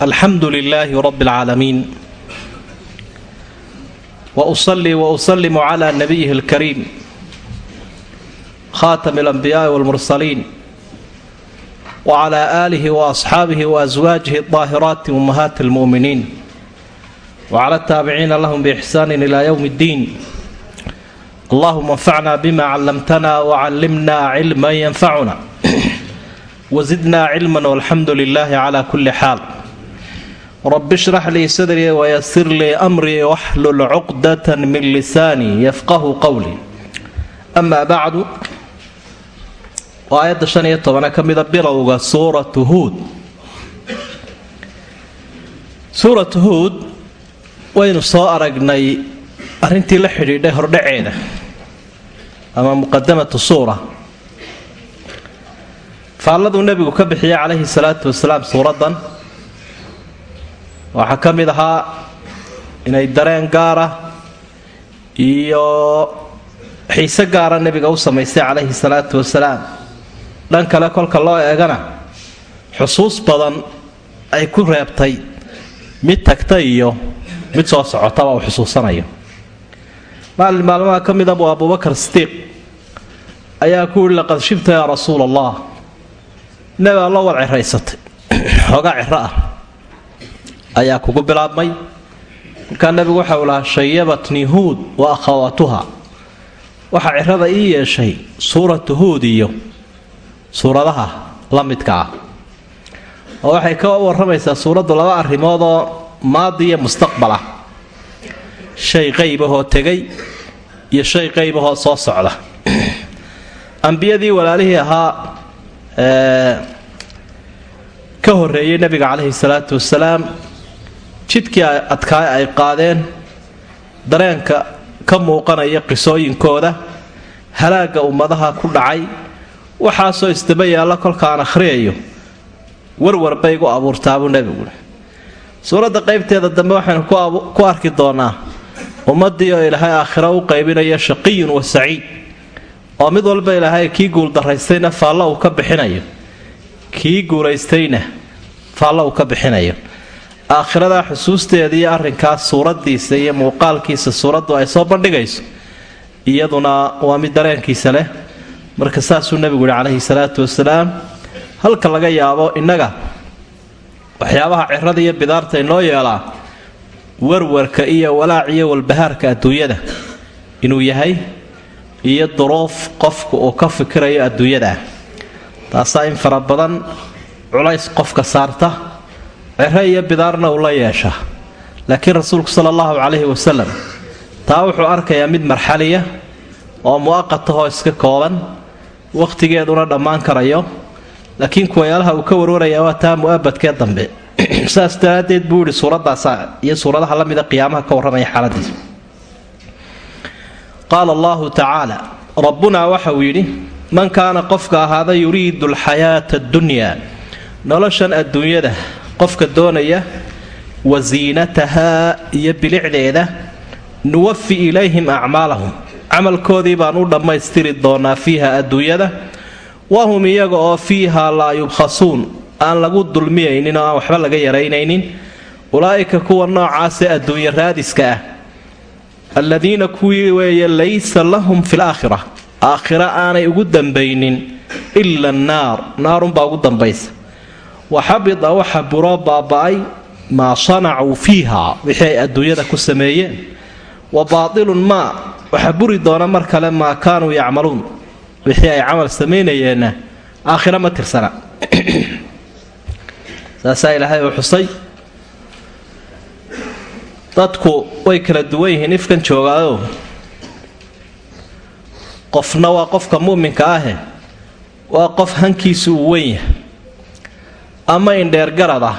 alxamdu lilaahi rab اlcaalamiin wausalii wausalimu cla nabiyihi اlkariim khaatami اlanbiyaai wاlmursaliin wcla aalihi waasxaabihi waaswaajihi اdaahiraati ummahaati اlmu'miniin wcla ataabiciina lahum biixsaani ila ywm اddiin allahuma anfacna bima callamtana wcallimna cilma yanfacuna wzidna cilma walxamdu lilaahi cla kuli xaal rabi shrax lii sadrii wayasir lii amrii waxlul cuqdata min lisaanii yafqahu qowlii amaa bacdu waa aayadda shan iyo tobane ka mida bilowga suuratu huud. Suuratu huud waynu soo aragnay arrintii la xidhiidhay hordhaceeda ama muqadamatu suura. Faalladuu nebigu ka bixiyay calayhi salaatu wasalaam suuraddan waxaa ka mid ahaa inay dareen gaara iyo xiise gaara nebiga u samaystay calayhi salaatu wasalaam. Dhan kale kolka loo eegana xusuus badan ay ku reebtay mid tagta iyo mid soo socotaba uu xusuusanayo. Maalin maalmaha ka mid a buu abubakar sidiiq ayaa ku yihi laqad shibta yaa rasuula allah nebi allo wad ciraysatay xoogaa ciro ah ayaa kugu bilaabmay. Markaa nebigu waxau lahaa shayabatni huud wa akhawaatuha. Waxaa cirada ii yeeshay suuratu huud iyo suuradaha la midka ah. Oo waxay ka warramaysaa suuraddu laba arrimood oo maadi iyo mustaqbal ah. Shay qaybahoo tegay iyo shay qaybahoo soo socda. Ambiyadii walaalihii ahaa ka horreeyey nebiga calayhi salaatu wasalaam jidkii adkaay ay qaadeen dareenka ka muuqanaya qisooyinkooda halaagga ummadaha ku dhacay waxaasoo isdaba yaalla kolkaan akhriyayo. Warwar bay gu abuurtaabuu nebigu suuradda qaybteeda dambe waxaynu ku arki doonaa ummaddii oo ilaahay aakhiro u qaybinayo shaqiyun wa saciid oo mid walba ilaahay kii guuldaraystayna faallo uu ka bixinayo. Kii guulaystayna faallo uu ka bixinayo aakhiradaa xusuusteeda iyo arrinkaas suuraddiisa iyo muuqaalkiisa suuraddu ay soo bandhigayso iyaduna waa mid dareenkiisa leh. Marka saasuu nebigu yihi calayhi salaatu wasalaam halka laga yaabo innaga waxyaabaha cirada iyo bidaarta inoo yeelaa warwarka iyo walaac iyo walbahaarka adduunyada inuu yahay iyo duruuf qofku uu ka fikirayo adduunyada ah. Taasaa in fara badan culays qofka saarta ciro iyo bidaarna uu la yeeshaa laakiin rasuulku sala allahu calayhi wasalam taa wuxuu arkayaa mid marxaliya oo mu'aqatahoo iska kooban wakhtigeeduna dhammaan karayo. Laakiin kuwayaalaha uu ka warwarayaa waa taa mu'abadkee dambe. Saas daraaddeed buu yihi suuraddaasa iyo suuradaha la mida qiyaamaha ka warramaya xaaladiisa qaala allahu tacaala rabbunaa waxauu yidhi man kaana qofka ahaada yuriidu alxayaata addunyaa noloshan adduunyada qofka doonaya wasiinatahaa iyo bilicdeeda nuwafi ilayhim acmaalahum. Camalkoodii baan u dhammaystiri doonaa fiiha adduunyada. Wahum iyaga oo fiiha laa yubkhasuun. Aan lagu dulmiyaynin oo aan waxba laga yaraynaynin. Ulaa'ika kuwa noocaasee adduunye raadiska ah. Alladiina kuwii weeye laysa lahum fi laakhira aakhira aanay ugu dambaynin ila annaar naarunbaa ugu dambaysa wa xabida waxa buroo baaba'ay maa sanacuu fiiha wixii ay adduunyada ku sameeyeen. Wa baatilun maa waxa buri doona mar kale maa kaanuu yacmaluun wixii ay camal samaynayeenna aakhira ma tirsana. Saasaa ilaahay uu xusay. Dadku way kala duwan yihiin ifkan joogaayo qofna waa qofka mu'minka ahe waa qof hankiisu uu weyn yahay ama indheergarad ah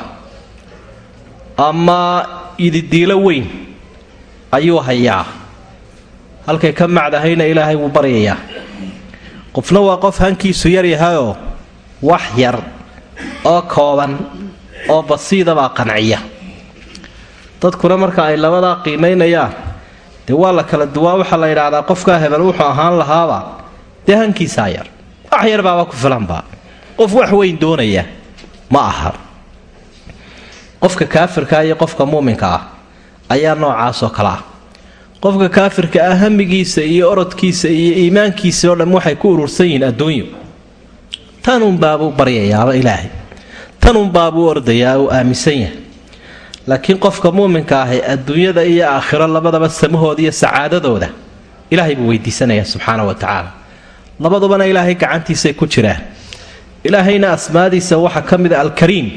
ama ididiilo weyn. Ayuu hayaa. Halkay ka macdahayna ilaahay wuu baryayaa. Qofna waa qof hankiisu yar yahayoo wax yar oo kooban oo basiidabaa qanciya. Dadkuna marka ay labadaa qiimaynayaan dee waa la kala duwaa waxaa la yidhaahdaa qofkaa hebel wuxuu ahaan lahaaba dee hankiisaa yar. Wax yarbaaba ku filanba qof wax weyn doonaya ma aha. Qofka kaafirka iyo qofka muuminka ah ayaa noocaasoo kale ah. Qofka kaafirka ah hamigiisa iyo orodkiisa iyo iimaankiisa oo dhan waxay ku urursan yihiin adduunyo. Tanunbaabuu baryayaaba ilaahay. Tanunbaabuu ordayaa uu aaminsan yahay. Laakiin qofka muuminka ahi adduunyada iyo aakhiro labadaba samahooda iyo sacaadadooda ilaahay buu weydiisanayaa subxaana wa tacaala. Labadubana ilaahay gacantiisay ku jiraan ilaahayna asmaadiisa waxaa ka mid a alkariim.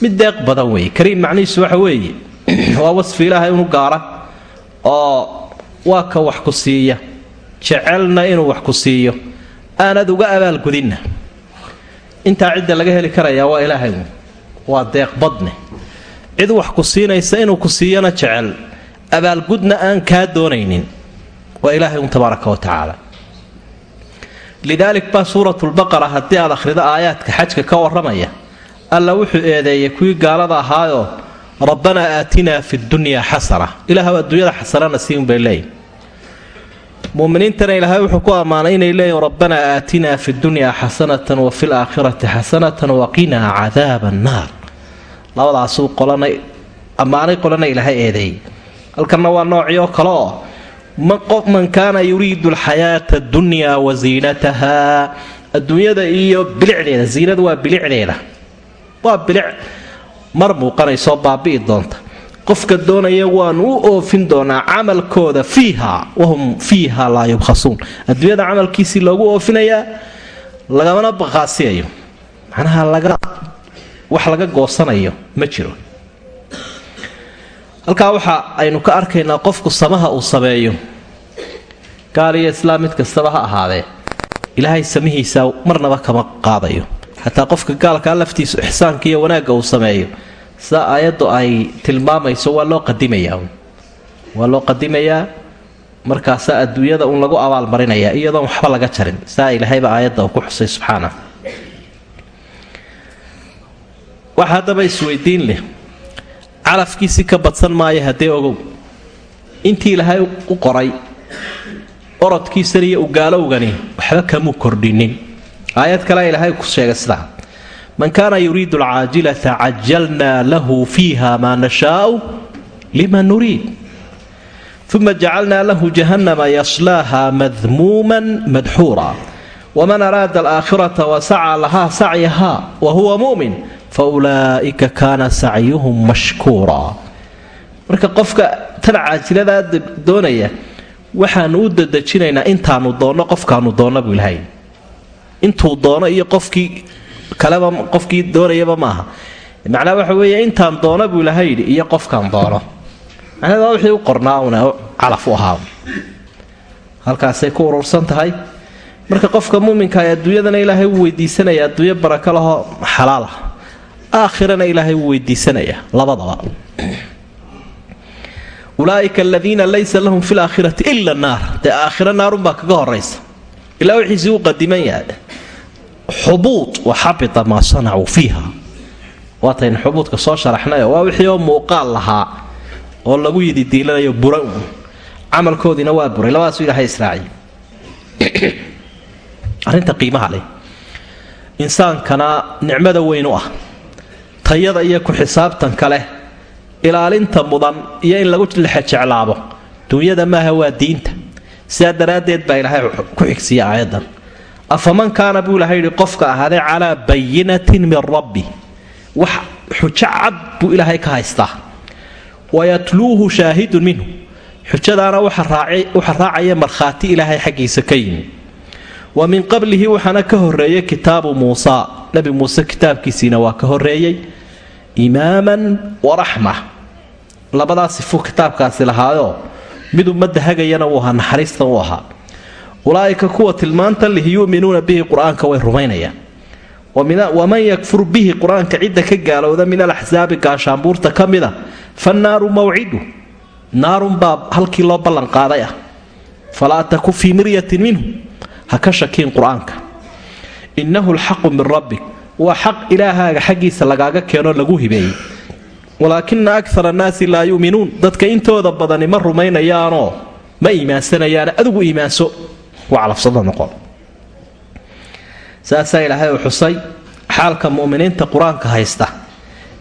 Mid deeq badan weeye. Kariim macnihiisu waxa weeye waa wasfi ilaahay unu gaara oo waa ka wax ku siiya. Jecelna inuu wax ku siiyo. Aanad uga abaalgudinna. Intaa cidda laga heli karayaa waa ilaahay waa deeq badne. Cid wax ku siinaysa inuu ku siiyana jecel. Abaalgudna aan kaa doonaynin. Waa ilaahay un tabaaraka wa tacaala lidaalik baa suuratulbaqara haddii aad akhrido aayaadka xajka ka warramaya alla wuxuu eedeeyay kuwii gaalada ahaayoo rabbanaa aatinaa fi dunyaa xasana. Ilaahw adduunyada xasanana siin bay leeyihiin muminiintana ilaahay wuxuu ku ammaanay inay leeyihiin rabbanaa aatinaa fi dunyaa xasanatan wa fil aakhirati xasanatan waqinaa cadaaba annaar. Labadaasuu qolana ammaanay qolana ilaahay eedeeyay halkanna waa noocii oo kale oo man kaana yuriidu alxayaata adunyaa wa ziinataha adduunyada iyo bilicdeeda ziinadu waa bilicdeeda waa bilic. Mar muuqanaysoo baabi'i doonta. Qofka doonaya waanu u oofin doonaa camalkooda fiiha wahum fiiha laa yubkhasuun. Adduunyada camalkiisii loogu oofinayaa lagamana baqaasiyayo. Macnaha wax laga goosanayo ma jiro halkaa waxa aynu ka arkaynaa qofku samaha uu sameeyo. Gaal iyo islaam mid kastaba ha ahaadee. Ilaahay samihiisa marnaba kama qaadayo. Xataa qofka gaalkaa laftiisu ixsaanka iyo wanaagga uu sameeyo. Sida aayaddu ay tilmaamayso waa loo qadimayaa waa loo qadimayaa markaasaa adduunyada uun lagu abaalmarinayaa iyadoon waxba laga jarin. Saa ilaahayba aayadda uu ku xusay subxaana. Waxa haddaba isweydiin leh calafkiisii ka badsan maayo haddee ogow. Intii ilaahay u qoray orodkiisan iyo ugaalowgani waxba kamuu kordhinin. Aayad kale ilaahay ku sheegay sidaa man kaana yuriidu alcaajilata cajalnaa lahu fiiha maa nashaau liman nuriid. Uma jacalnaa lahu jahannama yaslaaha madmuuman madxuura waman araada alaakhirata wasacaa lahaa sacyaha wa huwa mu'min fa ulaa'ika kaana sacyuhum mashkuura marka qofka tan caajiladaa doonaya waxaanu u dadejinaynaa intaanu doonno qofkaanu doonna buu ilahay intuu doono iyo qofkii kaleba qofkii doonayaba maaha macnaa waxa weeye intaan doona buu ilahay yidhi iyo qofkaan doono macnada waa wixii u qornaa una calaf u ahaa halkaasay ku urursan tahay marka qofka muuminka ee adduunyadana ilaahay wuu weydiisanaya adduunyo baraka lahoo xalaalah aakhirana ilaahay wuu weydiisanaya labadaba. Ulaaika aladiina laysa lahum fi laakhirati ila naar. Dee aakhira naarunbaa kaga horaysa ilaa wixiisii u qadiman yahay. Xubuud wa xabita maa sanacuu fiiha. Waataynu xubuudka soo sharaxnayo waa wixii oo muuqaal lahaa oo lagu yidi diilanayo bura un. Camalkoodiina waa buray labadaasu ilahay israaciy arrinta qiimaha leh. Insaankana nicmada weyn ah tayada iyo ku xisaabtanka leh ilaalinta mudan iyo in lagu lexejeclaabo duunyada maaha waa diinta. Sidaa daraaddeed baa ilaahay ku xigsiya aayaddan. Afaman kaana buu ilahay yidhi qofka ahaadee calaa bayinatin min rabbi. Wax xujo cad buu ilaahay ka haystaa. Wayatluuhu shaahidun minhu. Xujadaana waxa raacaya markhaati ilaahay xaggiisa ka yimi wa min qablihi waxaana ka horeeyay kitaabu muusa. Nabi muuse kitaabkiisiina waa ka horeeyey imaaman waraxma labadaa sifuu kitaabkaasi lahaayoo mid ummadda hagayana wuu ahaa naxariistan u ahaa. Ulaa'ika kuwa tilmaanta lihi yu'minuuna bihi qur'aanka way rumaynayaan. Waman yakfur bihi qur'aanka cidda ka gaalowda min alaxsaabi gaashaanbuurta ka mida fannaaru mawcidu naarunbaa halkii loo ballanqaaday ah. Falaa taku fii miryatin minhu ha ka shakiin qur'aanka. Innahu lxaqu min rabbik waa xaq ilaahaaga xaggiisa lagaaga keenoo lagu hibeeyey walaakina akara annaasi laa yu'minuun. Dadka intooda badani ma rumaynayaanoo ma iimaansanayaan adigu iimaanso waa calafsada noqon. Saasaa ilaahay u xusay xaalka mu'miniinta qur'aanka haysta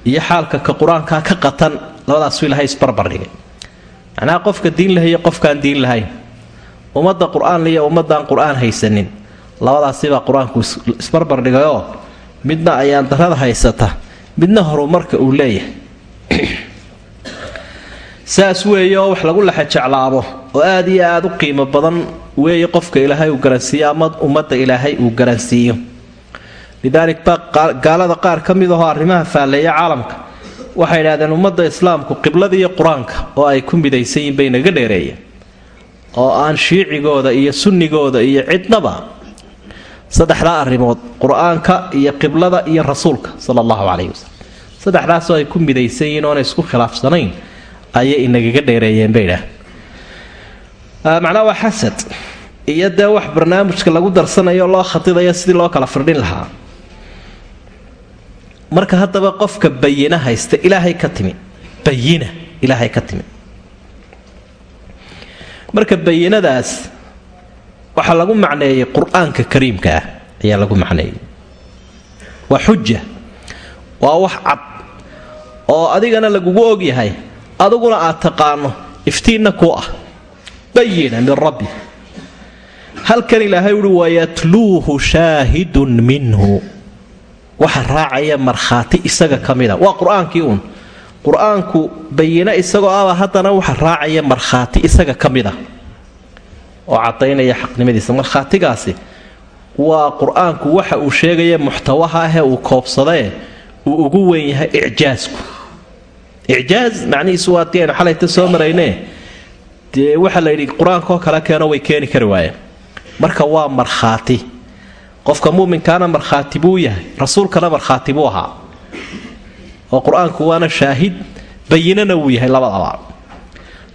iyo xaalka ka qur'aankaa ka qatan. Labadaasu ilaahay isbarbardhigay macnaha qofka diin lahay iyo qofkaan diin lahayn ummadda qur'aan iyo ummaddaan qur'aan haysanin. Labadaasibaa qur'aanku isbarbardhigayoo midna ayaan darada haysata midna horumarka uu leeyahay. Saas weeye oo wax lagu laxajeclaabo oo aad iyo aada u qiimo badan weeye qofka ilaahay uu garansiiyo ama ummadda ilaahay uu garansiiyo. Lidaalik baa gaalada qaar ka mid ahoo arrimaha faalleeya caalamka waxay idhahdeen ummadda islaamku qibladiiyo qur'aanka oo ay ku midaysan yihiin bay naga dheereeyeen. Oo aan shiicigooda iyo sunnigooda iyo cidnaba saddexdaa arrimood qur'aanka iyo qiblada iyo rasuulka sala allahu calayhi wasalam saddexdaasoo ay ku midaysan yihiin oona isku khilaafsanayn ayay inagaga dheereeyeen bay idhaah macnaa waa xasad iyo dee wax barnaamijka lagu darsanayo loo khadidayo sidii loo kala firdhin lahaa. Marka haddaba qofka bayina haysta ilaahay ka timi. Bayina ilaahay ka timi. Marka bayinadaas waxaa lagu macneeyey qur'aanka kariimka ah ayaa lagu macneeyey. Waa xuja waa wax cad oo adigana lagugu ogyahay adiguna aad taqaano iftiinna ku ah. Bayina min rabbi. Halkan ilaahay uhi wayatluuhu shaahidun minhu. Waxa raacaya markhaati isaga ka mida. Waa qur'aankii uun. Qur'aanku bayino isagoo aba haddana waxa raacaya markhaati isaga ka mida oo cadaynaya xaqnimadiisa. Markhaatigaasi waa qur'aanku waxa uu sheegaya muxtawaha ahee uu koobsadee uu ugu weyn yahay icjaasku icjaaz macnihiisu waa dii aynu xalayta soo marayne dee waxaa la yidhi qur'aankaoo kale keeno way keeni kari waayeen. Marka waa markhaati qofka muminkaana markhaati buu yahay rasuulkana markhaati buu ahaa. Oo qur'aanku waana shaahid bayinana wuu yahay labadaba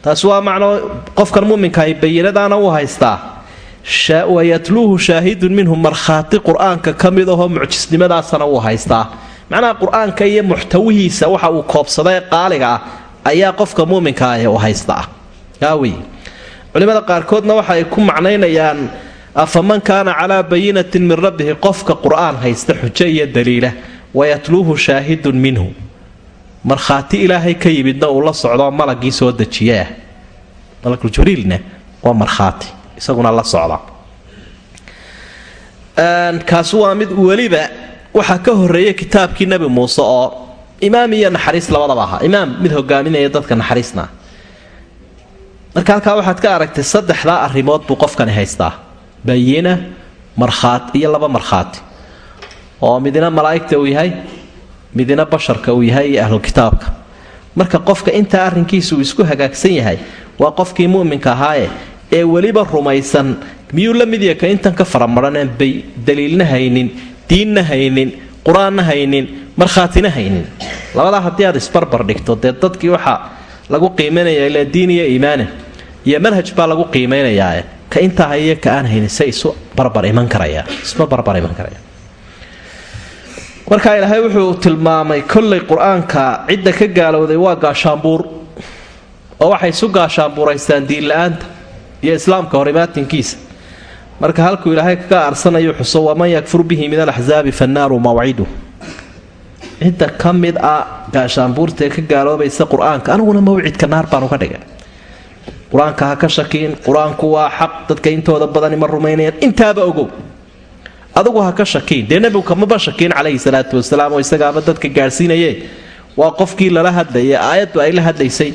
taasi waa macno qofkan muminkahay bayinadaana wuu haystaa. Wayatluuhu shaahidun minhu markhaati qur'aanka ka mid ahoo mucjisnimadaasana wuu haystaa. Macnaha qur'aanka iyo muxtawihiisa waxa uu koobsaday qaaliga ah ayaa qofka muminka ah u haystaa. Aawy culimada qaarkoodna waxa ay ku macnaynayaan afaman kaana calaa bayinatin min rabbihi? Qofka qur'aan haysta xujo iyo daliila. Wayatluuhu shaahidun minhu markhaati ilaahay ka yimidna uu la socdo malagii soo dejiyeah malakuljibriilna waa markhaati isaguna la socda. Kaasi waa mid weliba waxaa ka horreeya kitaabkii nebi muuse oo imaam iyo naxariis labadaba ahaa. Imaam mid hogaaminaya dadka naxariisna. Marka halkaa waxaad ka aragtay saddexdaa arrimood buu qofkani haystaa. Bayina markhaati iyo laba markhaati oo midina malaa'igta uu yahay midina basharka uu yahay iyo ahlukitaabka marka qofka intaa arrinkiisa isku hagaagsan yahay waa qofkii mu'minka ahaaye ee weliba rumaysan miyuu la mid yahay ka intan ka faramaraneen bay daliilna haynin diinna haynin qur'aanna haynin markhaatina haynin. Labadaa haddii aad isbarbar dhigto dee dadkii waxaa lagu qiimaynaya ilaa diin iyo iimaana iyo manhaj baa lagu qiimaynayaa ka intaa hayiyo ka aan haynin se isu barbar iman karaya isma barbar iman karaya marka ilaahay wuxuu tilmaamay kollay qur'aanka cidda ka gaalowday waa gaashaanbuur. Oo waxay isu gaashaanbuuraystaan diinla-aanta iyo islaamka horimaatinkiisa marka halkuu ilaahay kaga aarsanayo xuso waman yakfur bihi min alaxsaabi fannaaru mawcidu cidda ka mid ah gaashaanbuurtaee ka gaaloobaysa qur'aanka aniguna mawcidka naar baan uga dhigay. Qur'aanka ha ka shakiin qur'aanku waa xaq dadka intooda badani ma rumaynayaan intaaba ogow adugu ha ka shakiin. Dee nebigu kamaba shakiin calayhi salaatu wasalaam oo isagaaba dadka gaadhsiinaye waa qofkii lala hadlayay aayaddu ay la hadlaysay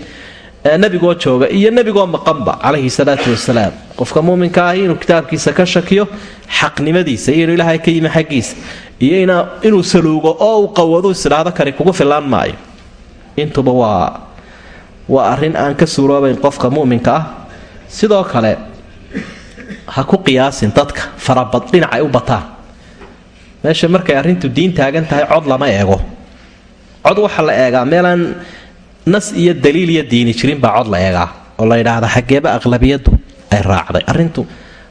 nebigoo jooga iyo nebigoo maqanba calayhi salaatu wasalaam. Qofka muminka ahi inuu kitaabkiisa ka shakiyo xaqnimadiisa iyo inuu ilaahay ka yimi xaggiisa iyo inuu saluugo oo uu qawadu isdhaahdo kani kugu filaan maayo. Intuba waa waa arrin aan ka suuroobayn qofka muminka ah. Sidoo kale ha ku qiyaasin dadka. Farabad dhinacay u bataan. Meesha markay arrintu diin taagan tahay cod lama eego. Cod waxaa la eegaa meelaan nas iyo daliil iyo diini jirin baa cod la eegaa. Oo la ydhaahda xageeba aqlabiyadu ay raacday. Arrintu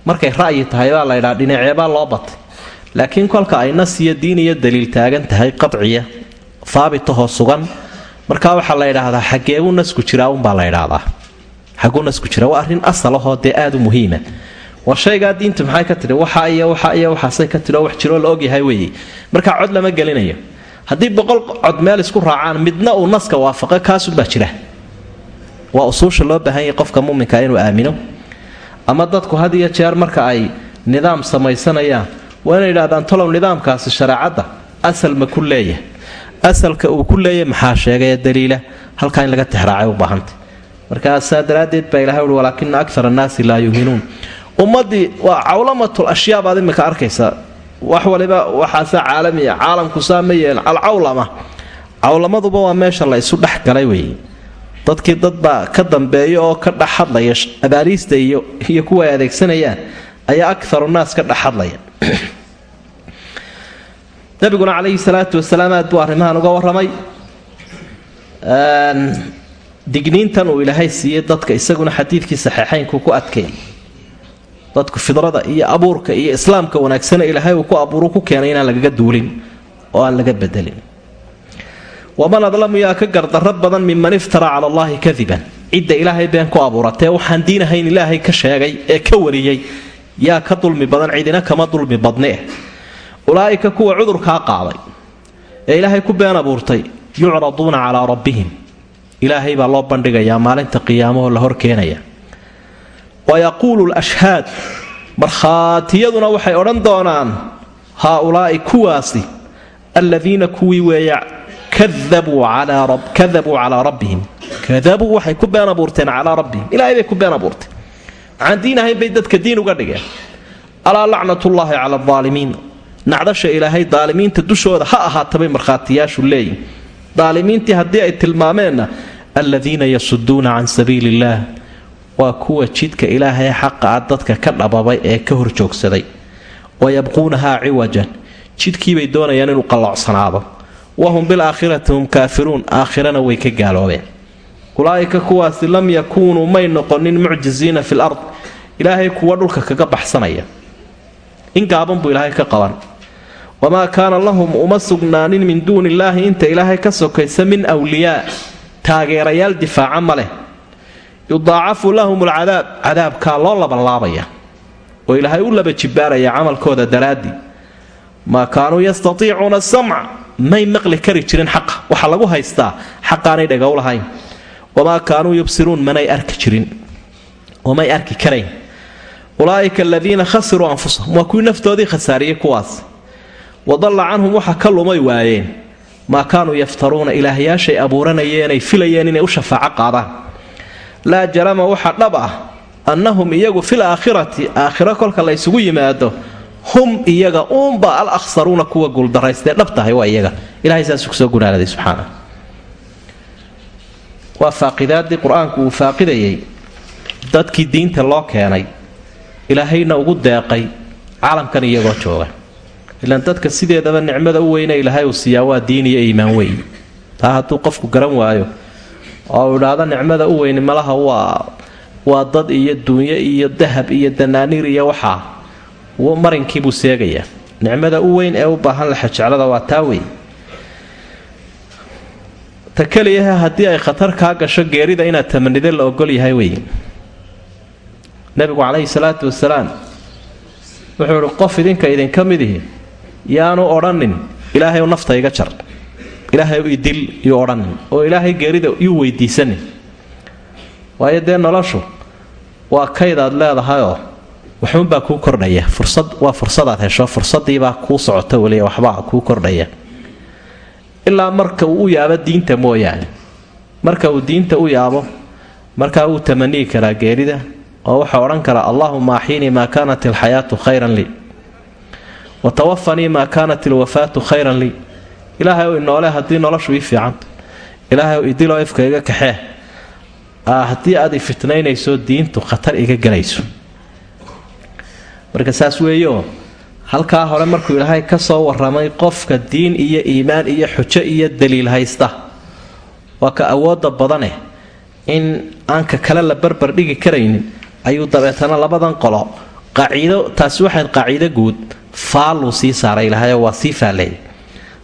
markay ra'yi tahay baa la ydhaa dhinaceebaa loo batay. Laakiin kolka ay nas iyo diin iyo daliil taagan tahay qadciya haabitahoo sugan markaa waxaa la ydhaahdaa xageebuu nasku jiraa unbaa la ydhaahdaa xaguu nasku jira waa arrin asalahoo dee aada u muhiima war shaygaa diintu maxay ka tidhi? Waxa iyo waxa iyo waxaasay ka tidhi oo wax jiroo la ogyahay weeye markaa cod lama gelinayo haddii boqol cod meel isku raacaan midna uu naska waafaqo kaasuunbaa jira. Waa usuusha loo baahan yahay qofka muminka inuu aamino. Ama dadku had iyo jeer marka ay nidaam samaysanayaan waa inay yidhahdaan tolow nidaamkaasi shareecadda asal ma ku leeyahay. Asalka uu ku leeyahay maxaa sheegaya daliila? Halkaa in laga tixraacay u baahanta markaasaa daraaddeed baa ilahay uhi walaakina akar annaasi laa yuuminuun ummaddii waa cawlamatul ashyaa baad imika arkaysaa wax waliba waxaase caalamiya caalamku saa ma yeelin alcawlama waa meesha la isu dhex galay weeye dadkii dadbaa ka dambeeya oo ka dhex hadlaya abaaliista iyo iyo kuwa ay adeegsanayaan ayaa akaru naas ka dhex hadlaya. Nabiguna calayhi salaatu wasalaam aad buu arrimahan uga warramay. Digniintan uu ilaahay siiyey dadka isaguna xadiidkii saxiixaynku ku adkeey dadku fidrada iyo abuurka iyo islaamka wanaagsane ilaahay uu ku abuuru ku keenay inaan lagaga duulin oo aan laga bedelin. waman adlamu yaa ka gardarro badan minman iftara cala allaahi kadiban. cidda ilaahay been ku abuuratee waxaan diinahayn ilaahay ka sheegay ee ka wariyey. yaa ka dulmi badan cidina kama dulmi badnee ulaa'ika kuwa cudurkaa qaaday. ee ilaahay ku been abuurtay yucraduuna calaa rabbihim. ilaahay baa loo bandhigayaa maalinta qiyaamahoo la hor keenaya wa yaquulu lashhaad markhaatiyaduna waxay odhan doonaan haaulaa'i kuwaasi alladiina kuwii weeya kadabuu calaa rabbihim kadabuu waxay ku been abuurteen calaa rabbihim ilaahay bay ku been abuurteen waxaan diin ahayn bay dadka diin uga dhigeen alaa lacnatullaahi cala aalimiin nacdasha ilaahay daalimiinta dushooda ha ahaatabay markhaatiyaashu leeyihiin daalimiintii haddii ay tilmaameenna aladiina yasuduuna can sabiili illaah waa kuwa jidka ilaahay xaqa ah dadka ka dhababay ee ka hor joogsaday wa yabquunahaa ciwajan. Jidkiibay doonayaan inuu qalloocsanaado. Wahum bilaakhirati hum kaafiruun. Aakhirana way ka gaaloobeen. Ulaa'ika kuwaasi lam yakuunuu may noqonin mucjiziina fil ard. Ilaahay kuwa dhulka kaga baxsanaya. In gaaban buu ilaahay ka qaban. Wamaa kaana lahum uma sugnaanin min duuni illaahi. Inta ilaahay ka sokaysa min wliyaa taageerayaal difaaca ma leh yudaacafu lahum alcadaab cadaabkaa loo labanlaabaya oo ilaahay u laba jibbaaraya camalkooda daraaddii maa kaanuu yastatiicuuna samca may maqli kari jirin xaqa waxa lagu haystaa xaqaanay dhagow lahayn. Wamaa kaanuu yubsiruun manay arki jirin wamay arki karayn. Ulaa'ika aladiina khasiruu anfusahum waa kuwii naftoodii khasaariyey kuwaas. Wadalla canhum waxa ka lumay waayeen. Maa kaanuu yaftaruuna ilaahyaashay abuuranayeenay filayeen inay u shafaaco qaadaan laa jarama waxa dhab ah annahum iyagu fil aakhirati aakhiro kolka la ysugu yimaado hum iyaga uunba al akhsaruuna kuwa guuldaraystee dhab tahay waa iyaga. Ilahay saasuu ku soo gunaanaday subxaana. Waa faaqidaadii qur'aanku uu faaqidayay dadkii diinta loo keenay ilaahayna ugu deeqay caalamkan iyagoo jooga. Ilaan dadka sideedaba nicmada u weyne ilaahay uu siiyaa waa diin iyo iimaan weyn. Taa hadduu qofku garan waayo oo uu idhaahdo nicmada u weyni malaha waa waa dad iyo duunyo iyo dahab iyo danaaniir iyo waxaa marinkiibuu seegayaa nicmada u weyn ee u baahan laxajeclada waa taa wey ta keliyahe haddii ay khatar kaa gasho geerida inaad tamanide la ogol yahay wey nabigu calayhi salaatu wasalaam wuxuu ihi qof idinka idinka midihi yaanu odhanin ilaahay nafta iga jar ilaahay idil yuu odhanin oo ilaahay geerida yuu weydiisanin waayo dee noloshu waa kaydaad leedahayoo waxuunbaa kuu kordhaya. Fursad waa fursadaad hesho. Fursadiibaa kuu socota weliya waxbaa kuu kordhaya. Ilaa marka uu u yaabo diinta mooyaane. Marka uu diinta u yaabo markaa wuu tamaniyi karaa geerida oo waxaa odhan karaa allaahuma axiinii maa kaanat ilxayaatu khayran lii wa tawafanii maa kaanat ilwafaatu khayran lii ilaahay ou inoole haddii noloshu ii fiicanta ilaahay ou idiloo ifka iga kaxee. Haddii aad i fitnaynayso diintu khatar iga gelayso. Marka saas weeyo halkaa hore markuu ilaahay ka soo waramay qofka diin iyo iimaan iyo xujo iyo daliil haysta waa ka awooda badane in aan ka kale la barbar dhigi karaynin. Ayuu dabeetana labadan qolo. Qaaciido taasi waxayd qaaciido guud. Faalluu sii saaray ilahayo waa sii faalleeyay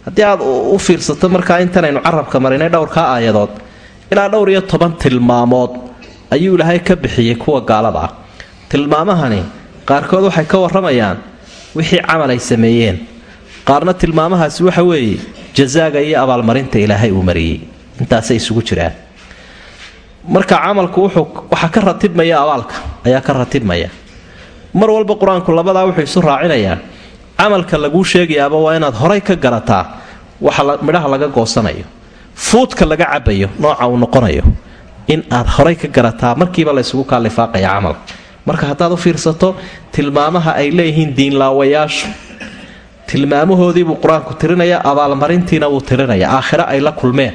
haddii aad u fiirsato markaa intanaynu carabka marinay dhowrkaa aayadood ilaa dhowr iyo toban tilmaamood ayuu ilaahay ka bixiyey kuwa gaalada ah. Tilmaamahani qaarkood waxay ka waramayaan wixii camal ay sameeyeen. Qaarna tilmaamahaasi waxa weeye jazaaga iyo abaalmarinta ilaahay uu mariyey. Intaasay isugu jiraan. Marka camalku waxaa ka ratibmaya abaalka ayaa ka ratibmaya. Mar walba qur'aanku labadaa wuxuu isu raacinayaa camalka laguu sheegayaaba waa inaad horay ka garataa. Waxa midhaha laga goosanayo fuudka laga cabayo nooca uu noqonayo in aad horay ka garataa. Markiiba laysugu kaalifaaqaya camal. Marka haddaad u fiirsato tilmaamaha ay leeyihiin diinlaawayaashu tilmaamahoodiibuu qur'aanku tirinaya abaalmarintiina wuu tirinaya aakhiro ay la kulmeen.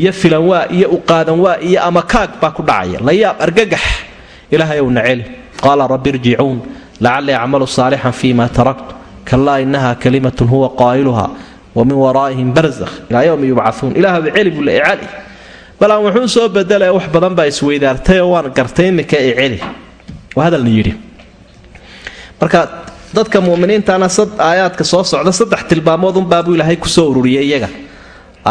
Iyo filanwaa iyo uqaadanwaa iyo amakaag baa ku dhacaya. Layaab argagax ilaahay ow naceli qaala rabbi irjicuun lacallii acmalu saalixan fii ma taraktu kalaa inaha kalimatun huwa qaa'iluha wa min waraa'ihim barzakh ilaa yowmi yubcauun ilaahba celi buu le celi balaan wuxuu soo bedela wax badan baa isweydaartayoo waan gartay iminka i celi waa hadalna yidhi marka dadka muminiintana aayaadka soo socda saddex tilmaamoodunbaabuu ilaahay ku soo ururiyay iyaga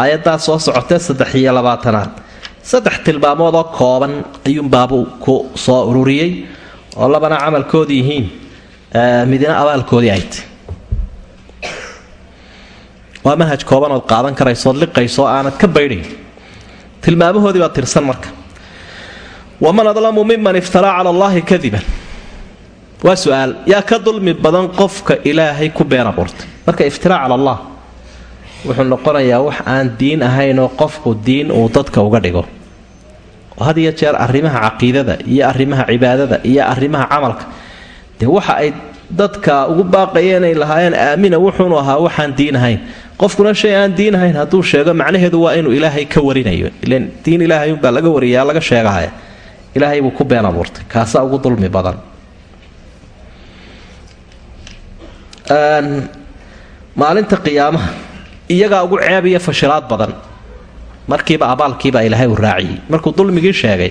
aayaddaa soo socotee saddex iyo labaatanaad saddex tilmaamoodoo kooban ayuunbaabuu ku soo ururiyey oo labana camalkoodi yihiin midina abaalkoodii ayt waa manhaj koobanood qaadan karaysood liqayso aanad ka baydhayn tilmaamahoodii baa tirsan marka. Waman adlamu miman iftaraa cala allaahi kadiban. Waa su'aal yaa ka dulmi badan qofka ilaahay ku been abuurtay. Marka iftiraa cala allah wuxuu noqonayaa wax aan diin ahaynoo qofku diin uu dadka uga dhigo had iyo jeer arrimaha caqiidada iyo arrimaha cibaadada iyo arrimaha camalka. Dee waxa ay dadka ugu baaqayeen ay lahaayeen aamina wuxuunu ahaa waxaan diin ahayn. Qofkuna shay aan diin ahayn hadduu sheego macnaheedu waa inuu ilaahay ka warinayo. Ilan diin ilaahay unbaa laga wariyaa laga sheegahaya. Ilaahay buu ku been abuurtay. Kaasaa ugu dulmi badan. Maalinta qiyaamaha iyagaa ugu ceeb iyo badan markiiba abaalkiibaa ilaahay u raaciyey markuu dulmigii sheegay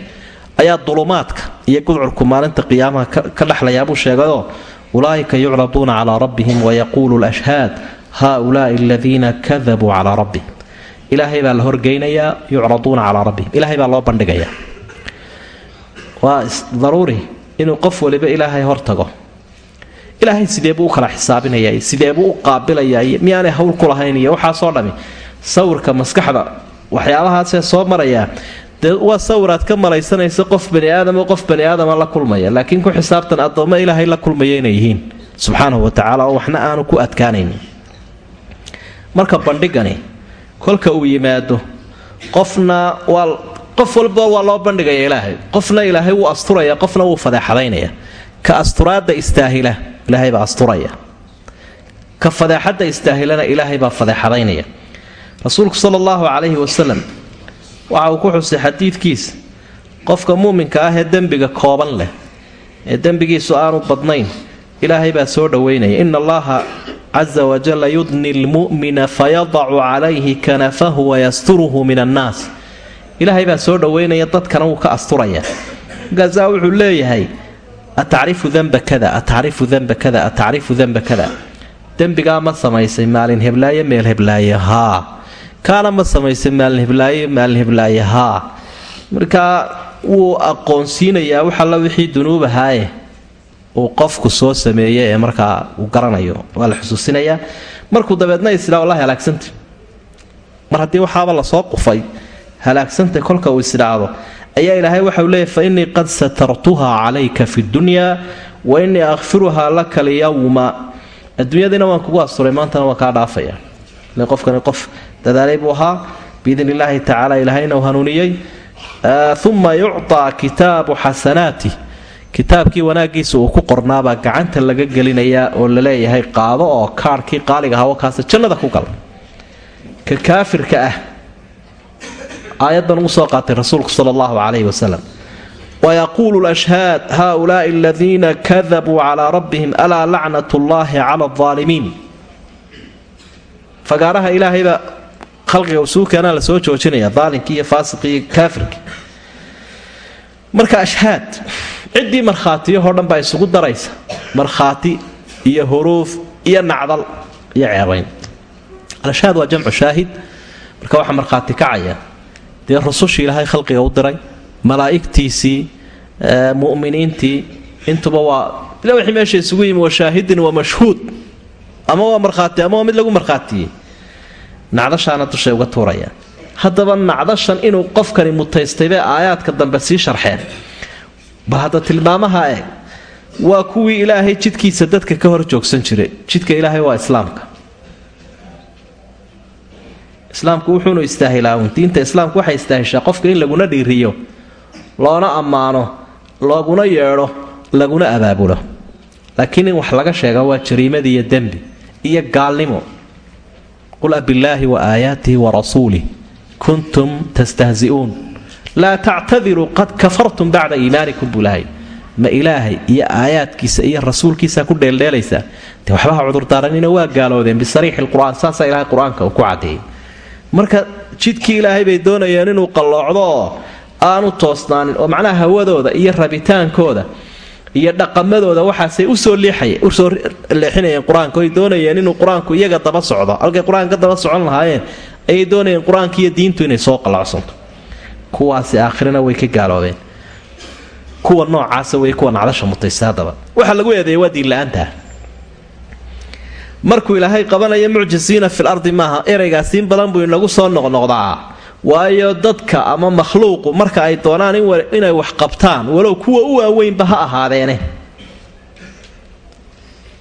ayaa dulumaadka iyo gudcurku maalinta qiyaamaha ka dhexlayaabuu sheegayoo ulaa'ika yucraduuna calaa rabbihim wayaquulu lashhaad haaulaai aladiina kadabuu calaa rabbihim ilaahay baa la horgeynayaa yucraduuna calaa rabbihim ilaahay baa loo bandhigayaa. Waa daruuri inuu qof waliba ilaahay hortago. Ilaahay sideebuu u kala xisaabinaya sideebuu u qaabilayaa miyaanay hawl ku lahayn iyo waxaasoo dhami. Sawirka maskaxda waxyaabahaasee soo marayaa dee waa sawiraad ka malaysanaysa qof bani aadamo qof bani aadama la kulmaya laakiin ku xisaabtan addoommo ilaahay la kulmaya inay yihiin. Subxaanahu watacaala oo waxna aanu ku adkaanaynin marka bandhigani kolka uu yimaado qofna waa qof walba waa loo bandhigaya ilaahay. Qofna ilaahay wuu asturaya qofna wuu fadeexadaynaya. Ka asturaadda istaahila ilaahay baa asturaya. Ka fadeexadda istaahilana ilaahay baa fadeexadaynaya rasuulku sala allahu calayhi wasalam waxa uu ku xusay xadiidkiisa qofka muuminka ah ee dembiga kooban leh ee dembigiisu aanu badnayn ilaahay baa soo dhoweynaya. Ina allaha casa wajalla yudni lmu'mina fayadacu calayhi kanafahu wayasturuhu min annaas ilaahay baa soo dhoweynaya dadkana wuu ka asturaya. Markaasaa wuxuu leeyahay atacrifu danba kada atacrifu danba kada atacrifu danba kada. Dembigaa ma samaysay maalin heblaaye meel heblaaye haa kaana ma samaysay maalin heblaaye maalin heblaaye haa markaa wuu aqoonsiinayaa waxalla wixii dunuub ahaaye uu qofku soo sameeyey ee markaa uu garanayo waa la xusuusinayaa. Markuu dabeedna isdhaa wallahi halaagsanta mar haddii waxaaba la soo qufay halaagsanta kolka uu isdhaacdo ayaa ilaahay waxau leeyahy fa innii qad satartuha calayka fi dunya wa innii akhfiruhaa laka alyawma. Adduunyadiina waan kugu asturay maantana waan kaa dhaafaya. Ile qofkani qof dadaalay buu ahaa. Biidn illaahi tacaala ilaahayna uu hanuuniyey uma yucطaa kitaabu xasanaati. Kitaabkii wanaaggiisa uu ku qornaabaa gacanta laga gelinayaa oo la leeyahay qaado oo kaarhkii qaaliga ahaa wakaasa jannada ku gal ka kaafirka ah. Aayadan uu soo qaatay rasuulku sala allahu calayhi wasalam wayaquulu lashhaad haulaai aladiina kadabuu calaa rabbihim alaa lacnat llaahi cala aldaalimiin fagaaraha ilaahaybaa khalqiga usuukanaa la soo joojinaya daalinkii iyo faasiqii iyo kaafirkii marka ashhaad ciddii markhaatiyahoo dhan baa isugu daraysa. Markhaati iyo huruuf iyo nacdal iyo ceebayn. Alashhaad waa jamcu shaahid. Marka waxaa markhaati kacaya dee rusushii ilaahay khalqiga u diray malaa'igtiisii mu'miniintii intuba waa ila wixii meesha isugu yimi waa shaahidin waa mashhuud. Ama waa markhaati ama waa mid lagu markhaatiyey nacdashaana dushay uga tuurayaan haddaba nacdashan inuu qofkani mutaystay bay aayaadka dambe sii sharxeen bal hadda tilmaamaha eeg waa kuwii ilaahay jidkiisa dadka ka hor joogsan jiray jidka ilaahay waa islaamka islaamku wuxuunu istaahilaaun diinta islaamku waxay istaahishaa qofka in laguna dhiiriyo loona ammaano laguna yeedho laguna abaabulo laakiin in wax laga sheega waa jariimadi iyo dembi iyo gaalnimo qul abillaahi wa aayaatihi wa rasuulih kuntum tastahzi'uun laa tactadiruu qad kafartum bacda iimaanikum buu lahay ma ilaahay iyo aayaadkiisa iyo rasuulkiisa ku dheeldheelaysaa de waxbaha cudurdaaranina waa gaaloodeen bisariixi lqur-aan saasaa ilahay qur'aanka uu ku caddeeyey marka jidkii ilaahay bay doonayeen inuu qalloocdo oo aanu toosnaanin oo macnaha hawadooda iyo rabitaankooda iyo dhaqamadooda waxaasay u soo u soo leexinayeen qur'aanka oy doonayeen inuu qur'aanku iyaga daba socdo. Halkay qur'aanka daba socon lahaayeen ayay doonayeen qur'aanka iyo diintu inay soo qalloocsanto kuwaasi aakhirana way ka gaaloobeen kuwa noocaasa way kuwa nacdasha mutaysa haddaba waxaa lagu eedeeya waa diinla-aantaa markuu ilaahay qabanaya mucjisiina fil ardi maaha eraygaasiin badan buu inagu soo noqnoqdaa waayo dadka ama makhluuqu marka ay doonaan inay wax qabtaan walow kuwa u waaweynba ha ahaadeene.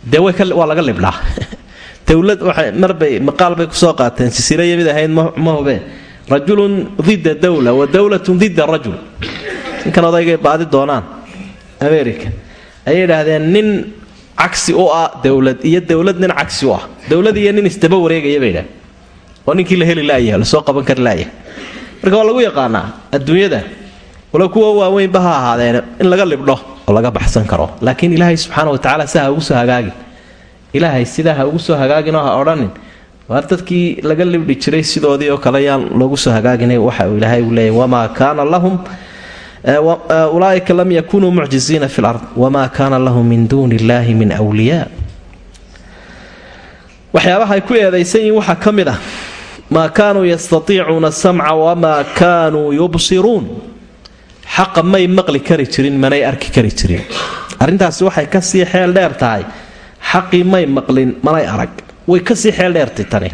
Dee waa laga libdhaa dowlad marbay maqaal bay ku soo qaateen sisiraya mid ahayd ma hube rajulun didda dowla wa dowlatun didda rajul. Ninkan odaygay baadi doonaan america. Ayay idhaahdeen nin cagsi u ah dowlad iyo dowlad nin cagsi u ah. Dowlad iyo nin isdaba wareegaya bay idhahdeen oo ninkii la heli laaya la soo qaban kari laaya marka waa lagu yaqaanaa adduunyada walo kuwa waaweynba ha ahaadeen in laga libdho oo laga baxsan karo. Laakiin ilaahay subxaana wa tacaala si ha ugu soo hagaagin. Ilaahay sidaa ha ugu soo hagaaginoo ha odhanin waar dadkii laga libdhi jiray sidoodii oo kale yaan loogu soo hagaagina waxa uu ilaahay uu leeyay wamaa kaana lahum ulaaika lam yakunuu mucjiziina fi lard wamaa kaana lahum min duuni illahi min wliyaa waxyaabaha ay ku eedaysan yihiin waxaa ka mid ah maa kaanuu yastatiicuuna samca wamaa kaanuu yubsiruun xaqa may maqli kari jirin manay arki kari jirin arrintaasi waxay ka sii xeel dheer tahay xaqii may maqlin manay arag way ka sii xeel dheertay tani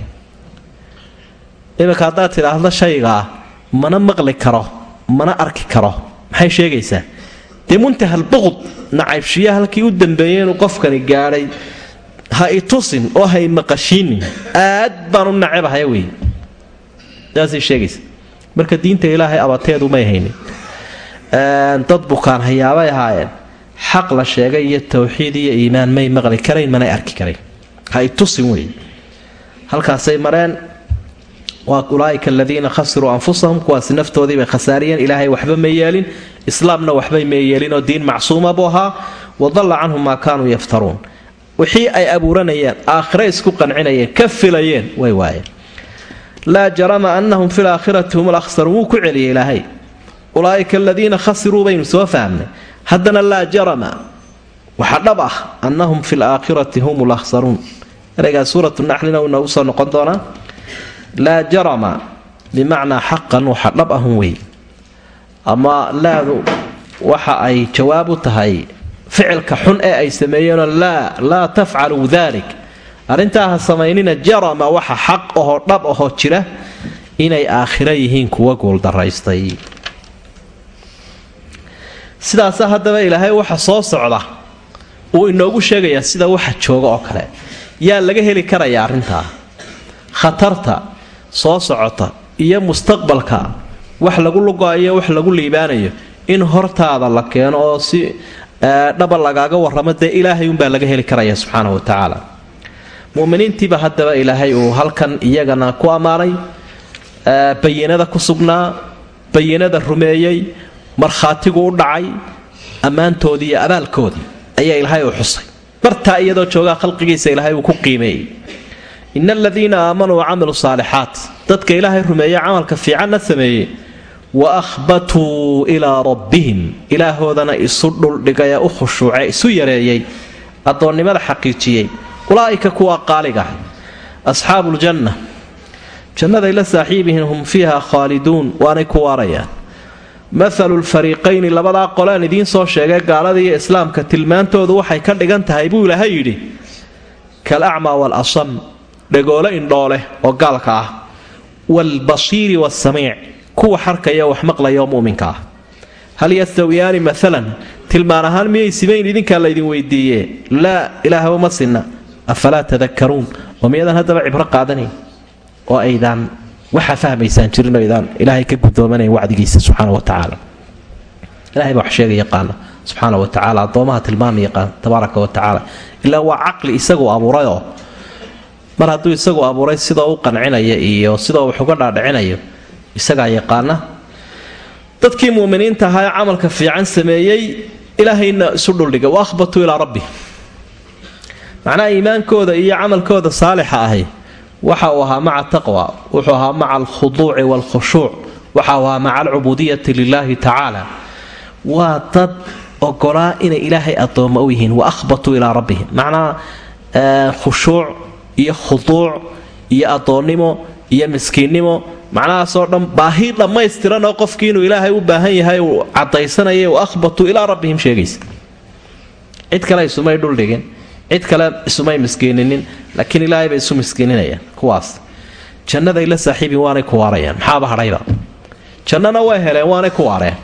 iminka haddaad tidhaahdo shaygaa mana maqli karo mana arki karo maxay sheegaysaa dee muntahal buqd nacaybshiya halkii u dambeeyey inuu qofkani gaadhay ha i tusin oo ha i maqashiinin aad baan u nacabahay wey saasay sheegaysa marka diinta ilaahay abateedu may haynin dad bukaan hayaabay ahaayeen. Xaq la sheegay iyo towxiid iyo iimaan may maqli karayn manay arki karayn. Ha i tusin wey halkaasay mareen waa ulaaika aladiina khasiruu anfusahum kuwaasi naftoodiibay khasaariyeen ilaahay waxba ma yeelin islaamna waxbay ma yeelinoo diin macsuuma buu ahaa. Wadalla canhum maa kaanuu yaftaruun. Wixii ay abuuranayeen aakhire isku qancinayeen ka filayeen way waayeen laa jarama anahum fi laakhirati hum lakhsaruun wuu ku celiyay ilaahay. Ulaaika aladiina khasiruu baynu soo fahmnay haddana laa jarama waxaa dhab ah annahum fi laakhirati hum lakhsaruun ereygaa suuratu naxlina uu noogu soo noqon doonaa laa jarama bimacnaa xaqan waxa dhab ahun wey. Ama laadu waxa ay jawaab u tahay ficilka xun ee ay sameeyeenoo laa laa tafcaluu dalik arrintaa ha samaynina jarama waxa xaq ahoo dhab ahoo jira inay aakhiro yihiin kuwa guuldaraystay sidaasa haddaba ilaahay waxa soo socda uu inoogu sheegayaa sida waxa jooga oo kale. Yaa laga heli karaya arrintaa? Khatarta soo socota iyo mustaqbalka wax lagu lugo-ayo wax lagu liibaanayo in hortaada la keeno oo si dhaba lagaaga warramo dee ilaahay unbaa laga heli karaya subxaana wa tacaala muminiintiiba haddaba ilaahay uu halkan iyagana ku ammaanay bayinada ku sugnaa bayinada rumeeyey markhaatigu u dhacay ammaantoodii iyo abaalkoodii ayaa ilaahay u xusay. Bartaa iyadoo joogaa khalqigiisa ilaahay uu ku qiimeeyey. Ina aladiina aamanuu wacamiluu saalixaat dadka ilaahay rumeeye camalka fiicanna sameeyey. Wa ahbatuu ilaa rabbihim. Ilaahoodana isu dhuldhigaya u khushuuce isu yareeyey addoonnimada xaqiijiyey ulaa'ika kuwa qaaliga asxaabuuljanna jannaday la saaxiibihiin hum fiiha khaaliduun waanay ku waarayaan. Mathalu lfariiqayni labadaa qolaan idiin soo sheegay gaalada iyo islaamka tilmaantoodu waxay ka dhigan tahay buu ilaahay yidhi kal acmaa wal asam dhagoole indhooleh oo gaalka ah waalbasiiri waasamiic kuwa xarkaya wax maqlayaoo mu'minka ah. Hal yastawiyaani maalan tilmaan ahaan miyay simayn idinkaa laydin weydiiye laa ilaahba ma sinna afalaa tadakaruun oo miyadan haddaba cibro qaadanayn? Oo aydaan waxaa fahmaysaan jirin oo aydaan ilaahay ka gudoomanayn wacdigiisa subxaana wa tacaala. Ilahay baa wax sheega yaqaana subxaana wa tacaala addoomaha tilmaama yaqaan tabaaraka wa tacaala. Ilaa waa caqli isaguu abuurayoo mar hadduu isagu abuuray sidoo u qancinaya iyo sidoo wax uga dhaadhicinayo isagaa yaqaana dadkii muminiinta ahaa ee camalka fiican sameeyey ilaahayna isu dhuldhigay wa ahbatuu ilaa rabbi macnaha iimaankooda iyo camalkooda saalixa ahi waxa uu ahaa maca taqwa wuxuu ahaa maca alkhuduuci waalkhushuuc waxa uu ahaa maca alcubuudiyati lilaahi tacaala. Waa dad ogolaa inay ilaahay addoommo u yihiin wa ahbatuu ilaa rabbihim. Macnaha khushuuc iyo khuduuc iyo addoonnimo iyo miskiinnimo macnahaasoo dhan baahi dhammaystiran oo qofkii inuu ilaahay u baahan yahay uu cadaysanaya wa ahbatuu ilaa rabbihim sheegaysa. Cid kale isumay dhuldhigin cid kale isumay miskiininin laakiin ilaahay bay isu miskiininayaan kuwaas. Jannaday la saaxiibin waanay ku waarayaan. Maxaaba hadhayba jannana way heleen waanay ku waareen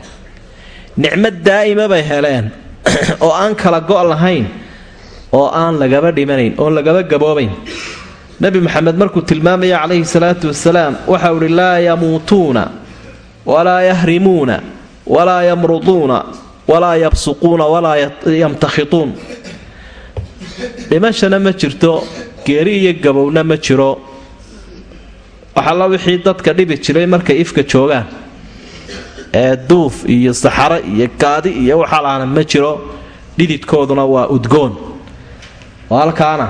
nicmo daa'ima bay heleen. Oo aan kala go' lahayn oo aan lagaba dhimanayn oon lagaba gaboobayn. Nebi maxamed markuu tilmaamaya calayhi salaatu wasalaam waxau ihi laa yamuutuuna walaa yahrimuuna walaa yamruduuna walaa yabsuquuna walaa yamtakhituun dhimashana ma jirto geeri iyo gabowna ma jiro. Waxalla wixii dadka dhibi jiray markay ifka joogaan. Ee duuf iyo saxaro iyo gaadi iyo waxaa laana ma jiro dhididkooduna waa udgoon. Oo halkaana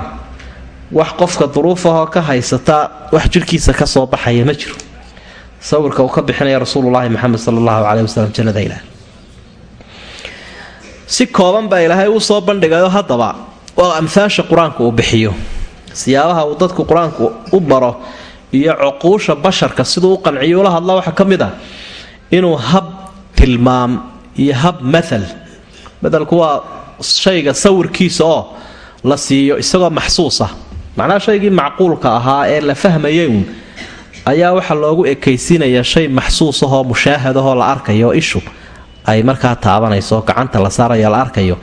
wax qofka duruufahoo ka haysataa wax jidhkiisa ka soo baxaya ma jiro. Sawirka uu ka bixinaya rasuululaahi maxamed sala allahu caleyh wasalam jannada ilaah si kooban baa ilaahay uu soo bandhigayo haddaba waa amhaasha qur'aanku uu bixiyo. Siyaabaha uu dadku qur'aanku u baro iyo cuquusha basharka siduu u qanciyo ula hadla waxaa ka mid ah. Inuu hab tilmaam iyo hab maal matalku waa shayga sawirkiisa oo la siiyo isagoo maxsuus ah. Macnaha shaygii macquulka ahaa ee la fahmayay ayaa waxaa loogu ekaysiinaya shay maxsuus ahoo mushaahadahoo la arkayo ishu ay markaa taabanayso gacanta la saarayo la arkayo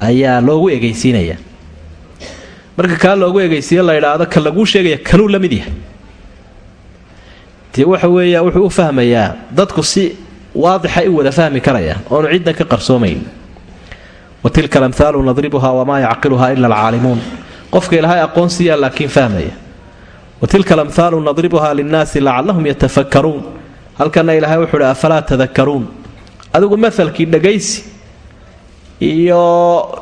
ayaa loogu egaysiinaya marka kaa loogu egaysiiyo la idhaahdo ka laguu sheegaya kanuu la mid yahay. Dee waxa weeya wuxuu u fahmayaa dadku si waadixay u wada fahmi karayaan oonu ciddan ka qarsoomayn. Wa tilka alamhaalu nadribuha wamaa yacqiluha ila alcaalimuun. Qofka ilaahay aqoonsiiyaa laakiin fahmaya. Wa tilka alamhaalu nadribuha linnaasi lacallahum yatafakkaruun. Halkana ilaahay wuxuu uhi afalaa tadakaruun adigu maalkii dhagaysi iyo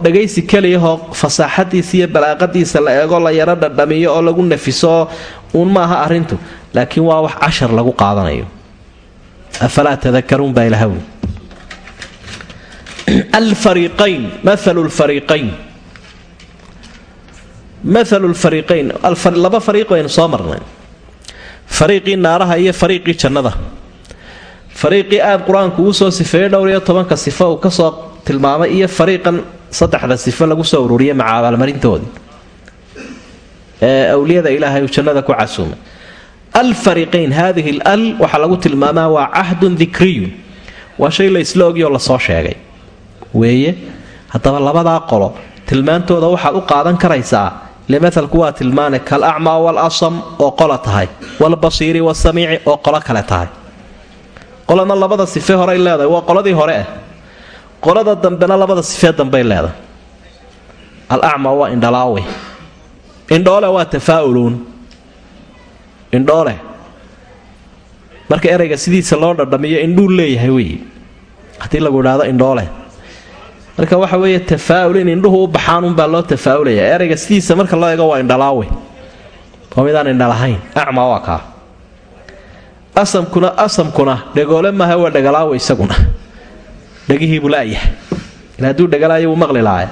dhagaysi keliyahoo fasaaxadiisa iyo balaaqadiisa la eego la yaro dhadhamiyo oo lagu nafiso uun maaha arrintu. Laakiin waa wax cashar lagu qaadanayo. Afalaa tadakaruun baa ilaha wi alfariiqayn maalu lfariiqayn maalu lfariiqayn laba fariiq baynu soo marnay. Fariiqii naaraha iyo fariiqii jannada. Fariiqii aada qur'aanku uu soo sifeeyey dhowr iyo tobanka sifo uu ka soo tilmaamay iyo fariiqan saddexda sifo lagu soo ururiyay maca ee awliyada ilaahay uu jannada ku casuumay. Alfariiqayn haadihi al waxaa lagu tilmaamaa waa cahdun dikriyun. Waa shay la isla la soo sheegay. Weeye haddaba labadaa qolo tilmaantooda waxaad u qaadan karaysaa maalku waa tilmaane kal acmaa oo qola tahay walbasiiri wasamiici oo qolo kale tahay. Qolana labada sife horey leedahay waa qoladii hore ah qolada dambena labada sifee dambey leedahay. Alacmaa waa indhalaawe indhoole waa tafaa'uluun. Indhoole. Marka erayga sidiisa loo dhadhamiyo indhuu leeyahay wey haddii lagu idhaahdo indhoole. Marka waxa weeye tafaa'ul in indhuhu u baxaan unbaa loo tafaa'ulaya. Erayga sidiisa marka loo eego waa indhalaawe oo midaan indhalahayn. Acmaa waa kaa. Asamkuna asamkuna dhegoole maaha waa dhegalaawe isaguna dhegihiibuu la'yahay il hadduu dhegalaayo wuu maqli lahaa.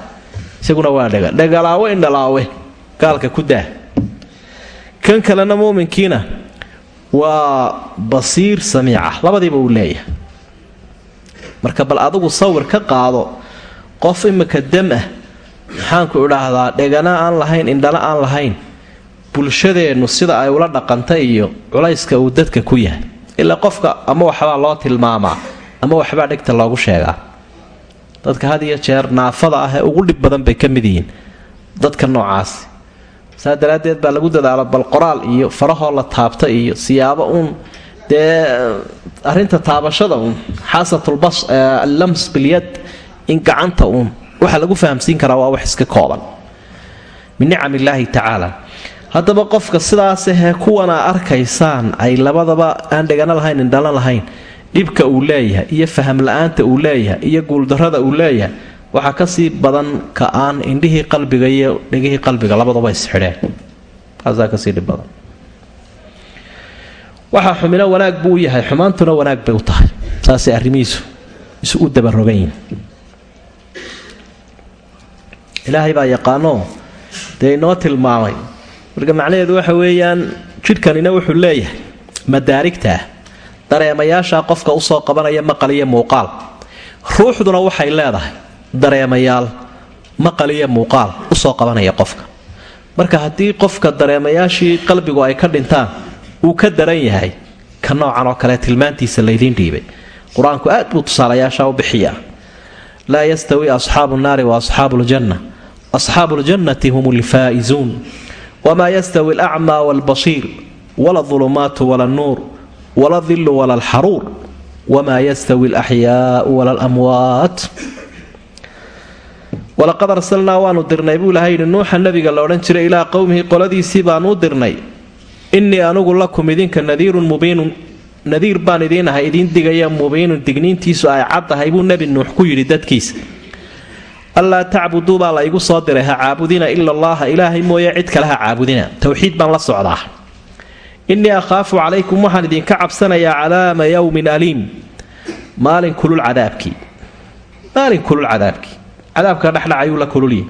Isaguna waa dhega dhegalaawe indhalaawe. Gaalka ku daa. Kan kalena muuminkiina waa basiir samiica labadiiba uu leeyahay. Marka bal adigu sawir ka qaado qof imika dam ah maxaanku idhaahdaa dhegana aan lahayn indhala aan lahayn bulshadeennu sida ay ula dhaqantay iyo culayska uu dadka ku yahay. Ilaa qofka ama waxbaa loo tilmaamaa ama waxbaa dhegta loogu sheegaa. Dadka had iyo jeer naafada ah ee ugu dhib badan bay ka mid yihiin dadka noocaasi saa daraaddeed baa lagu dadaalo bal qoraal iyo farahoo la taabta iyo siyaabo uun. Dee arinta taabashada uun xaasatulbas allams bilyad in gacanta uun waxa lagu fahamsiin karaa waa wax iska kooban. Min nicam illaahi tacaala haddaba qofka sidaas ahee kuwana arkaysaan ay labadaba aan dhegana lahayn indhala lahayn dhibka uu leeyahay iyo faham la'aanta uu leeyahay iyo guuldarrada uu leeyahay waxaa ka sii badan ka aan indhihii qalbiga iyo dhegihii qalbiga labaduba isxidheen waxaa xumino wanaag buu yahay xumaantuna wanaag bay u tahay. Saasay arrimihiisu isu u dabarogayin ilaahay baa yaqaanoo dee inoo tilmaamay. Marka macnaheedu waxa weeyaan jidhkanina wuxuu leeyahay madaarigtaa dareemayaashaa qofka u soo qabanaya maqal iyo muuqaal. Ruuxduna waxay leedahay dareemayaal maqal iyo muuqaal u soo qabanaya qofka. Marka haddii qofka dareemayaashii qalbigu ay ka dhintaan uu ka daran yahay ka noocan oo kale tilmaantiisa laydiin dhiibay. Qur'aanku aad buu tusaalayaashaa u bixiyaa. Laa yastawi asxaabu nnaari wa asxaabu ljanna asxaabu ljannati hum lfaa'izuun wmaa yastawi alacmaa waalbasiir wala dulumaatu wala nuur wala dilu wala alxaruur wmaa yastawi alaxyaau wala alamwaat. Walaqad arsalnaa waanu dirnay buu ilahay yidhi nuuxa nabiga la odhan jiray ilaa qowmihi qoladiisii baanu dirnay. Innii anugu lakum idinka nadiirun mubiinun nadiir baan idiin ahay idiin digaya mubiinun digniintiisu ay caddahay buu nebi nuux ku yidhi dadkiisa. Allaa tacbuduu baa la igu soo diray ha caabudina ila allaha ilaahay mooye cid kale ha caabudina. Towxiid baan la socdaa innii akhaafu calaykum waxaan idinka cabsanayaa calaama yowmin aliim. Maalin kulul cadaabkii. Maalin kulul cadaabkii. Cadaabka dhexdhacayuu la kululyi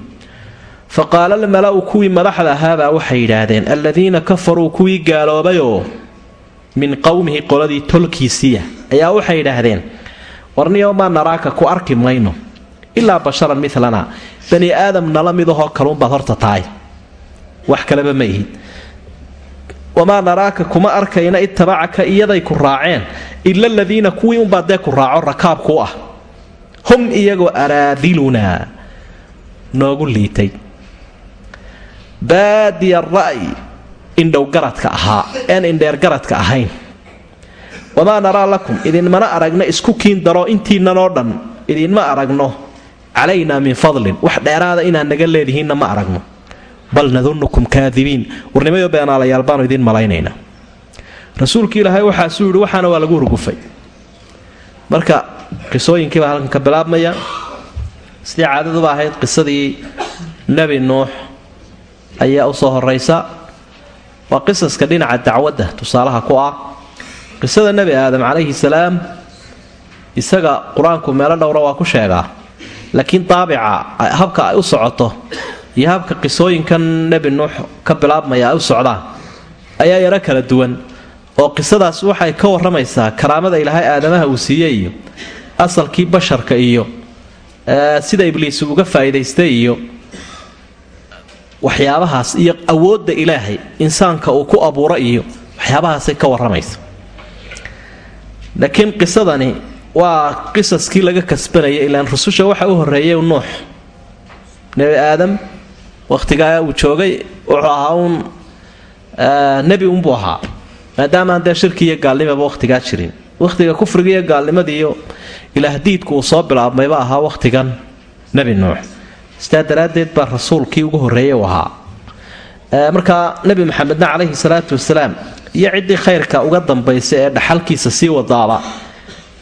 fa almala-u kuwii madaxda ahaabaa waxay yidhaahdeen alladiina kafaruu kuwii gaaloobayoo min qowmihi qoladii tolkiisiya ayaa waxay yidhaahdeen warniyo maa naraaka ku arki mayno ilaa basharan milana bani aadam nala midahoo kaluunbaad horta tahay. Wax kaleba ma ihid wamaa naraaka kuma arkayna ittabacaka iyaday ku raaceen ila aladiina kuwii unbaa dee ku raaco rakaabku ah hum iyagoo araadilunaa noogu liitay baadiya ra'yi indhowgaradka ahaa een indheergaradka ahayn wamaa naraa lakum idinmana aragno isku kiin daro intiinanoo dhan idinma aragno calaynaa min fadlin wax dheeraada inaad naga leedihiinna ma aragno bal nadunukum kaadibiin. Warnimayo beenaalayaal baanu idiin malaynaynaa. Rasuulkii ilaahay waxaasuu yidhi waxaana waa lagu hurgufay. Marka qisooyinkii baa halkan ka bilaabmaya. Sidii caadaduba ahayd qisadii nebi nuux ayaa u soo horaysa waa qisaska dhinaca dacwadda tusaalaha ku ah. Qisada nebi aadam calayhi salaam isaga qur'aanku meelo dhowra waa ku sheegaa. Laakiin daabica habka ay u socoto iyo qisooyinkan nebi nuux ka bilaabmaya ay u socdaan ayaa yaro kala duwan oo qisadaas waxay ka waramaysaa karaamada ilaahay aadamaha uu siiyey iyo asalkii basharka iyo sida ibliis uga faa'iidaystay iyo waxyaabahaas iyo awoodda ilaahay insaanka uu ku abuuro iyo waxyaabahaasay ka waramaysa laakiin qisadani waa qisaskii laga kasbanaya ilaan rususha waxa u horreeyay nuux. Nebi aadam wakhtigaa uu joogay wuxuu ahaa uun nebi unbuu ahaa. maadaamaan dee shirki iyo gaalnimaba wakhtigaa jirin. wakhtiga kufriga iyo gaalnimada iyo ilaahdiidku uu soo bilaabmayba ahaa wakhtigan nebi nuux. sidaa daraaddeed baa rasuulkii ugu horreeyay u ahaa. markaa nebi maxamedna calayhi salaatu wasalaam iyo ciddii khayrka uga dambaysa ee dhaxalkiisa sii wadaaba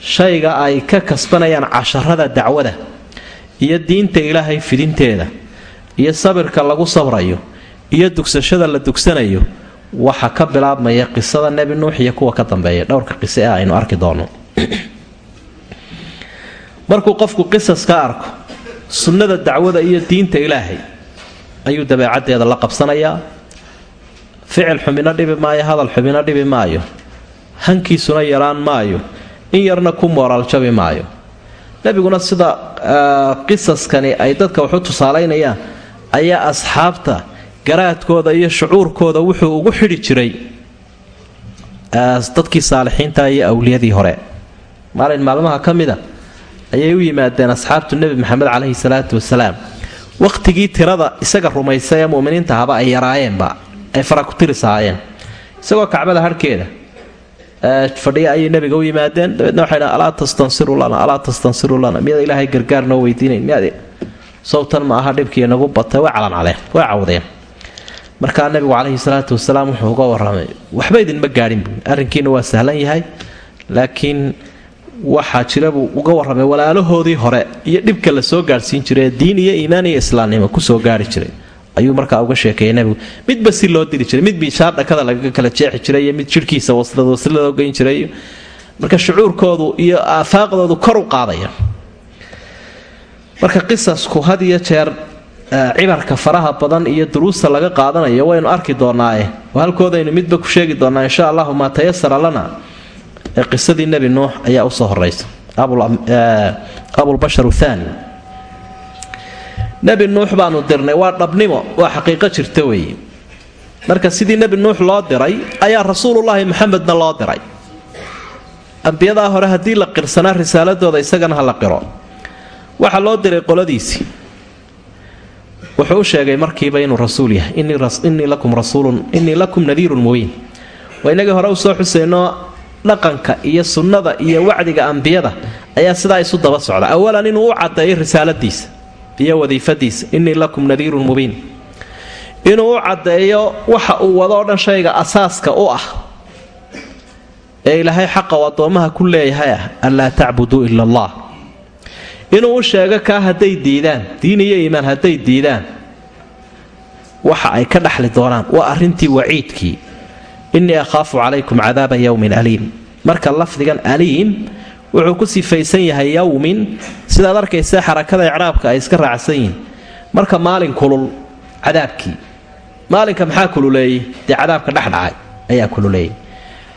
shayga ay ka kasbanayaan casharada dacwada iyo diinta ilaahay fidinteeda iyo sabirka lagu sabrayo iyo dugsashada la dugsanayo waxa ka bilaabmaya qisada nebi nuux iyo kuwa ka dambeeya. Dhowrka qise ee aynu arki doono markuu qofku qisas ka arko sunnada dacwada iyo diinta ilaahay ayuu dabeecaddeeda la qabsanayaa. Ficil xumino dhibi maayo hadal xumino dhibi maayo hankiisuna yaraan maayo in yarna ku mooraaljabi maayo. Nebiguna sida qisaskani ay dadka waxu tusaalaynayaan ayaa asxaabta garaadkooda iyo shucuurkooda wuxuu ugu xidhi jiray dadkii saalixiinta iyo awliyadii hore. Maalin maalmaha ka mida ayay u yimaadeen asxaabtu nebi maxamed caleyhi salaatu wasalaam. Wakhtigii tirada isaga rumaysa ee muminiinta haba ay yaraayeenba ay fara ku tirisahaayeen isagoo kacbada harhkeeda fadhiya ayay nabiga u yimaadeen dabeedna waxay dhahan alaa tastansiru lana alaa tastansiru lana miyaad ilaahay gargaar noo weydiinayn miyaad sawtan ma aha dhibkii nagu batay way calancaleen way cawdeen. Markaa nabigu caleyhi salaatu wasalaam wuxuu uga waramay waxba idinma gaadhin arrinkiina waa sahlan yahay laakiin waxaa jira buu uga warramay walaalahoodii hore iyo dhibka la soo gaadhsiin jiray diin iyo iimaan iyo islaamnimo ku soo gaari jiray. Ayuu markaa uga sheekeeyay nabigu midba si loo diri jiray mid biishaar dhakada lagaga kala jeexi jiray iyo mid jidhkiisa waslad wasladoo geyn jiray. Marka shucuurkoodu iyo aafaaqdoodu kor u qaadaya marka qisasku had iyo jeer cibarka faraha badan iyo duruusta laga qaadanayo waynu arki doonaae oo halkoodaynu midba ku sheegi doonaa insha allahu maa tayasara lana qisadii nebi nuux ayaa u soo horeysa abulbashar thani nebi nuux baanu dirnay waa dhabnimo waa xaqiiqo jirta weeye. Marka sidii nebi nuux loo diray ayaa rasuulullaahi maxamedna loo diray. Ambiyadaa hore haddii la qirsanaa risaaladooda isagana ha la qiro waxaa loo diray qoladiisii wuxuu u sheegay markiiba inuu rasuul yahay. Innii lakum rasuulun innii lakum nadiirun mubiin. Waa inagii hore u soo xuseyno dhaqanka iyo sunnada iyo wacdiga ambiyada ayaa sidaa isu daba socda. Awalan inuu u caddeeyo risaaladiisa iyo wadiifadiisa. Innii lakum nadiirun mubiin. Inuu u caddeeyo waxa uu wado dhan shayga asaaska u ah. Ee ilaahay xaqa u addoommaha ku leeyahay ah anlaa tacbuduu ila allah inuu u sheego kaa hadday diidaan diin iyo iimaan hadday diidaan. Waxa ay ka dhaxli doonaan waa arrintii waciidkii. Innii akhaafu calaykum cadaaba yowmin aliim. Marka lafdigan aliim wuxuu ku sifaysan yahay yowmin sidaad arkaysa xarakada icraabka ay iska raacsan yihiin. Marka maalin kulul cadaabkii. Maalinka maxaa kululeeyey? Dee cadaabka dhexdhacay ayaa kululeeyey.